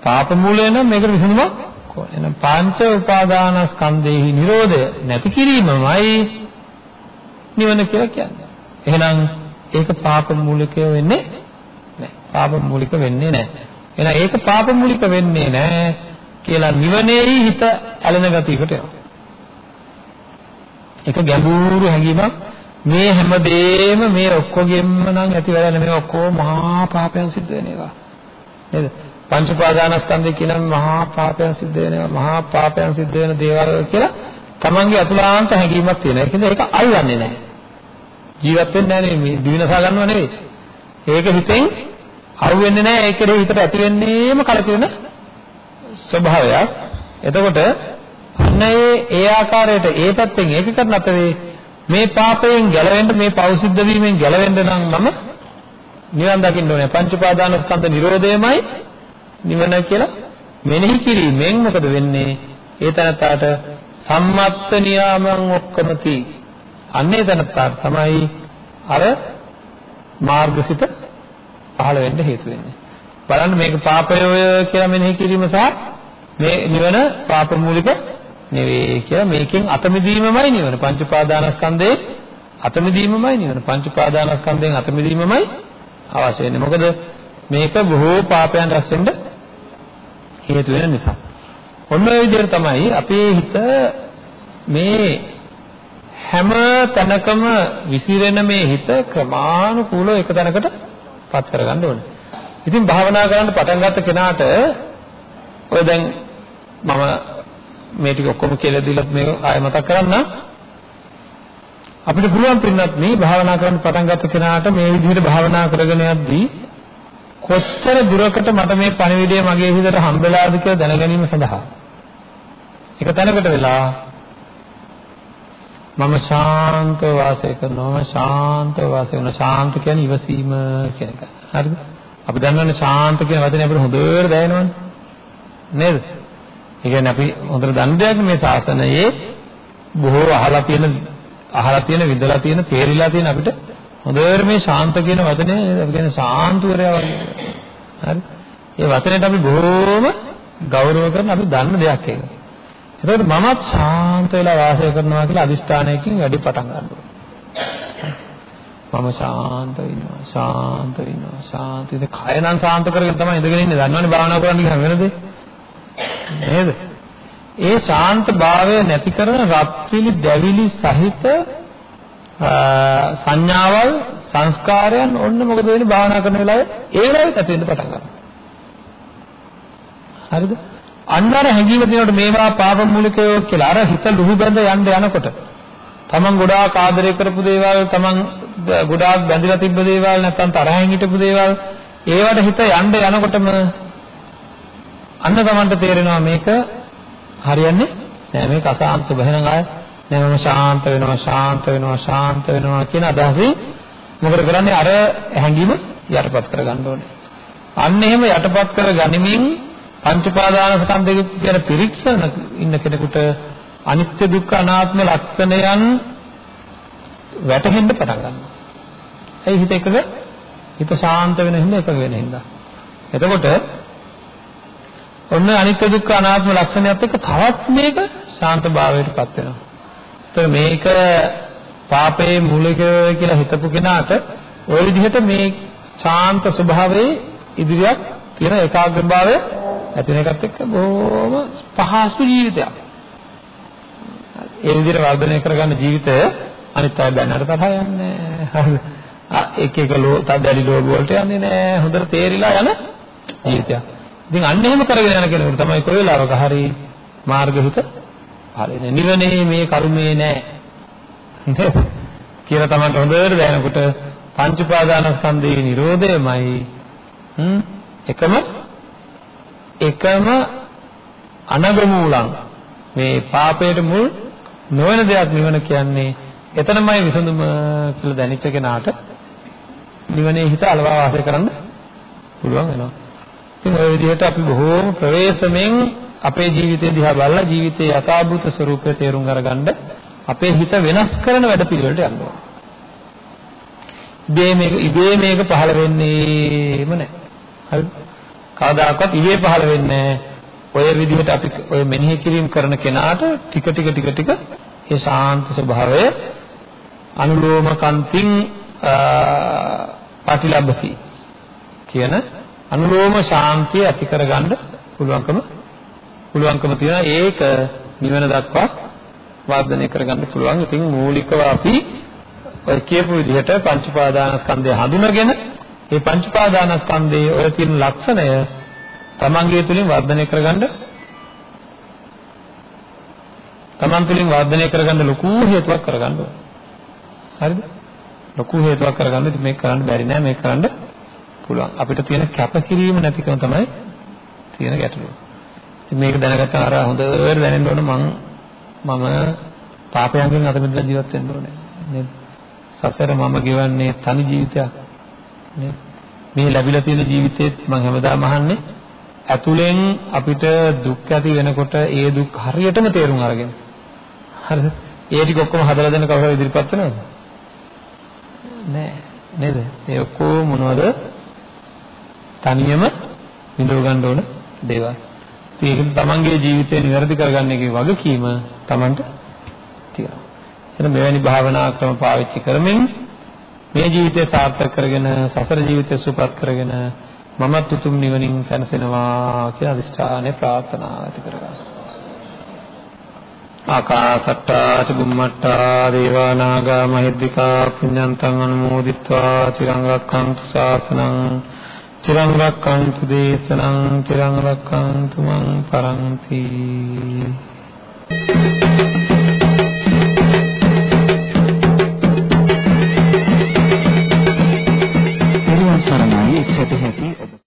පාප මූලය නම් මේකට විසඳුමක් ඕනේ. එහෙනම් පංච උපාදානස්කන්ධෙහි Nirodha නැති කිරීමමයි නිවන කියලා කියන්නේ. එහෙනම් ඒක පාප මූලිකය වෙන්නේ නැහැ. පාප මූලික වෙන්නේ නැහැ. එහෙනම් ඒක පාප මූලික වෙන්නේ නැහැ කියලා නිවනේහි හිත ඇලෙන ගතියකට එනවා. ඒක ගැඹුරු හැඟීමක් මේ හැමදේම මේ ඔක්කොගෙම නම් ඇති වෙලා මේ ඔක්කොම මහා පාපයන් සිද්ධ වෙන ඒවා. නේද? පංච උපාදානස්කන්ධය කියන මහා පාපයන් සිද්ධ වෙන ඒවා මහා පාපයන් සිද්ධ වෙන දේවල් කියලා තමන්ගේ අතුලාන්ත හැඟීමක් තියෙනවා. ඒකද ඒක අල්ලන්නේ නැහැ. ජීවත් වෙන්නේ නැහැ නේ දිවිනසා ගන්නව නෙවෙයි. ඒක හිතෙන් අහු වෙන්නේ නැහැ ඒකේ හිතට ඇති වෙන්නේම කලකිරෙන ස්වභාවයක්. එතකොට අන්න ඒ ඒ ආකාරයට ඒ පැත්තෙන් ඒක කරන අතරේ මේ පාපයෙන් ගැලවෙන්න මේ පෞසිද්ධ වීමෙන් ගැලවෙන්න නම් මම නිවන් දකින්න ඕනේ. පංච උපාදානස්කන්ධ නිරෝධයමයි නිවන කියලා මෙනෙහි කිරීමෙන් මොකද වෙන්නේ? ඒ තනතාවට සම්මත්ත නියාමං ඔක්කමති අන්නේ තැනත්තාට තමයි අර මාර්ගසිත පහළ වෙන්න හේතු වෙන්නේ. බලන්න මේක පාපය කියලා මෙනෙහි කිරීම සහ මේ නිවන පාප මූලික නෙවෙයි කියලා මේකෙන් අත මිදීමමයි නිවන. පංච උපාදානස්කන්ධයේ අත මිදීමමයි නිවන. පංච උපාදානස්කන්ධයෙන් අත මිදීමමයි අවශ්‍ය වෙන්නේ. මොකද මේක බොහෝ පාපයන් රැස් වෙන්න හේතු වෙන නිසා. ඔන්න ඔය විදිහට තමයි අපේ හිත මේ හැම තැනකම විසිරෙන මේ හිත ක්‍රමානුකූලව එක තැනකට පත් කරගන්න ඕනේ. ඉතින් භාවනා කරන්න පටන් ගත්ත කෙනාට ඔය දැන් මම මේ ටික ඔක්කොම කියලා දීලත් මේක ආයෙ මතක් කරන්න අපිට පුළුවන් පින්නත් මේ භාවනා කරන්න පටන් ගත්ත කෙනාට මේ විදිහට භාවනා කරගෙන යද්දී කොච්චර දුරකට මට මේ පණිවිඩය මගේ හිතට හම්බෙලාද කියලා දැනගැනීම සඳහා එක තැනකට වෙලා මම ශාන්තව වාසය කරනවා මම ශාන්තව වාසය කරනවා ශාන්ත කියන්නේ ඉවසීම කියන එක. හරිද? අපි දන්නවනේ ශාන්ත කියන වචනේ අපිට හොඳට දැනෙනවනේ. නේද? ඒ කියන්නේ අපි හොඳට දන්න දෙයක් මේ ශාසනයේ බොහෝ අහලා තියෙන අහලා තියෙන විඳලා තියෙන තේරිලා තියෙන අපිට හොඳට මේ ශාන්ත කියන වචනේ අපි කියන්නේ ශාන්තුවරයා වගේ. හරි? ඒ වචනේට අපි බොහෝම ගෞරව කරන අපි දන්න දෙයක් ඒක. එතකොට මමත් ශාන්ත වෙලා වාසය කරනවා කියලා අදිෂ්ඨානයකින් වැඩි පටන් ගන්නවා. මම ශාන්ත වෙනවා ශාන්ත වෙනවා ශාන්ත ඉතින් කය නම් ශාන්ත කරගෙන තමයි ඉඳගෙන ඉන්නේ දන්නවනේ භාවනා කරන්න ගියාම වෙනද නේද ඒ ශාන්ත භාවය නැති කරන රත්විලි දැවිලි සහිත සංඥාවල් සංස්කාරයන් ඔන්න මොකද වෙන්නේ භාවනා කරන වෙලාවේ ඒ වෙලාවෙත් ඇති වෙන්න පටන් ගන්නවා. හරිද? අන්න අර හැඟීම දෙනකොට මේවා පාප මූලිකයෝ කියලා අර හිත ලුහු බඳ යන්න යනකොට තමන් ගොඩාක් ආදරය කරපු දේවල් තමන් ගොඩාක් බැඳලා තිබ්බ දේවල් නැත්නම් තරහින් හිටපු දේවල් ඒවට හිත යන්න යනකොටම අන්න තමන්ට තේරෙනවා මේක හරියන්නේ නෑ මේක අසාන්ත ස්වභාවයෙන් ආය නෑ මම ශාන්ත වෙනවා ශාන්ත වෙනවා ශාන්ත වෙනවා කියන අදහසින් මොකද කරන්නේ අර හැඟීම යටපත් කරගන්න ඕනේ. අන්න එහෙම යටපත් කර ගනිමින් පංච උපාදාන ස්කන්ධය කියන පිරික්සන ඉන්න කෙනෙකුට අනිත්‍ය දුක්ඛ අනාත්ම ලක්ෂණයන් වැටහෙන්න පටන් ගන්නවා. ඒ හිත එකක හිත ශාන්ත වෙන හින්දා එකක වෙන හින්දා. එතකොට ඔන්න අනිත්‍ය දුක්ඛ අනාත්ම ලක්ෂණයත් එක්ක තවත් මේක ශාන්ත භාවයටපත් වෙනවා. ඒතර මේක පාපේ මූලිකය කියලා හිතපු කෙනාට ওই විදිහට මේ ශාන්ත ස්වභාවයේ ඉදිරියක් තියෙන ඒකාග්‍රභාවය ඇති වෙන එකත් එක්ක බොහොම පහසු ජීවිතයක්. ඒ විදිහට වර්ධනය කරගන්න ජීවිතය අනිත් අය බැනකට තරහ යන්නේ නැහැ. එක එක ලෝ තදලි ලෝභ වලට යන්නේ නැහැ. හොඳට තේරිලා යන ජීවිතයක්. ඉතින් අන්න එහෙම කරගෙන යන කෙනෙකුට තමයි කොයි වෙලාවක හරි මාර්ගහිත හරිනේ. නිවනේ මේ කර්මයේ නැහැ. කියලා තමයි හොඳට දැනනකොට පංච උපාදානස්කන්ධයේ Nirodhayමයි හ්ම් එකම එකම අනගමූලං මේ පාපයට මුල් නොවන දෙයක් නිවන කියන්නේ එතනමයි විසඳුම කියලා දැනෙච්ච කෙනාට නිවනේ හිත අලවා වාසය කරන්න පුළුවන් වෙනවා. ඉතින් ওই විදිහට අපි බොහෝම ප්‍රවේශමෙන් අපේ ජීවිතය දිහා බලලා ජීවිතයේ යථාභූත ස්වરૂපය තේරුම් අරගන්න අපේ හිත වෙනස් කරන වැඩ පිළිවෙලට යන්න ඕනේ. ඉබේ මේක ඉබේ මේක පහළ වෙන්නේම නැහැ. හරිද? කවදාකවත් ඉබේ පහළ වෙන්නේ ඔය විදිහට අපි ඔය මෙනෙහි කිරීම කරන කෙනාට ටික ටික ටික ටික ඒ ශාන්ත ස්වභාවය අනුලෝම කන්තිං පටිලබ්බති කියන අනුලෝම ශාන්තිය ඇති කරගන්න පුළුවන්කම පුළුවන්කම තියෙනවා ඒක නිවන දක්වා වර්ධනය කරගන්න පුළුවන්. ඉතින් මූලිකව අපි ඔය කියපු විදිහට පංච පාදානස්කන්ධය හඳුනගෙන මේ පංච පාදානස්කන්ධයේ ඔය තියෙන ලක්ෂණය තමන්ගේ තුලින් වර්ධනය කරගන්න තමන් තුලින් වර්ධනය කරගන්න ලොකු හේතුවක් කරගන්න ඕනේ. හරිද? ලොකු හේතුවක් කරගන්න ඉතින් මේක කරන්න බැරි නෑ මේක කරන්න පුළුවන්. අපිට තියෙන කැපකිරීම නැතිකම තමයි තියෙන ගැටලුව. ඉතින් මේක දැනගත්තා අර හොඳට දැනෙන්න ඕන මං මම පාපයන්ගෙන් අත මිදලා ජීවත් වෙන්න ඕනේ. නේද? සසර මම ගෙවන්නේ තනි ජීවිතයක්. නේද? මේ ලැබිලා තියෙන ජීවිතේත් මම හැමදාම අහන්නේ ඇතුලෙන් අපිට දුක් ඇති වෙනකොට ඒ දුක් හරියටම තේරුම් අරගෙන. හරිද? ඒ ටික ඔක්කොම හදලා දෙන්න කවුරු ඉදිරිපත් වෙනවද? නෑ. නේද? ඒ ඔක්කොම මොනවද? තනියම විඳව ගන්න ඕන දේවල්. ඉතින් තමන්ගේ ජීවිතය નિවැරදි කරගන්න එකේ වගකීම තමන්ට තියෙනවා. එහෙනම් මෙවැනි භාවනා ක්‍රම පාවිච්චි කරමින් මේ ජීවිතය සාර්ථක කරගෙන සසර ජීවිතය සුපපත් කරගෙන මමත් උතුම් නිවනින් සැනසෙනවා කියලා අදිෂ්ඨානය ප්‍රාර්ථනා ඇති කරගන්න. ආකාසට්ටා චුම්මට්ටා දේවා නාග මහිද්దికා පුඤ්ඤන්තං අනුමෝදිත්වා චිරංගක්ඛන්තු ශාසනං චිරං රක්ඛන්තු දේශනං චිරං රක්ඛන්තු මං පරන්ති සරණයි සත්‍යයේදී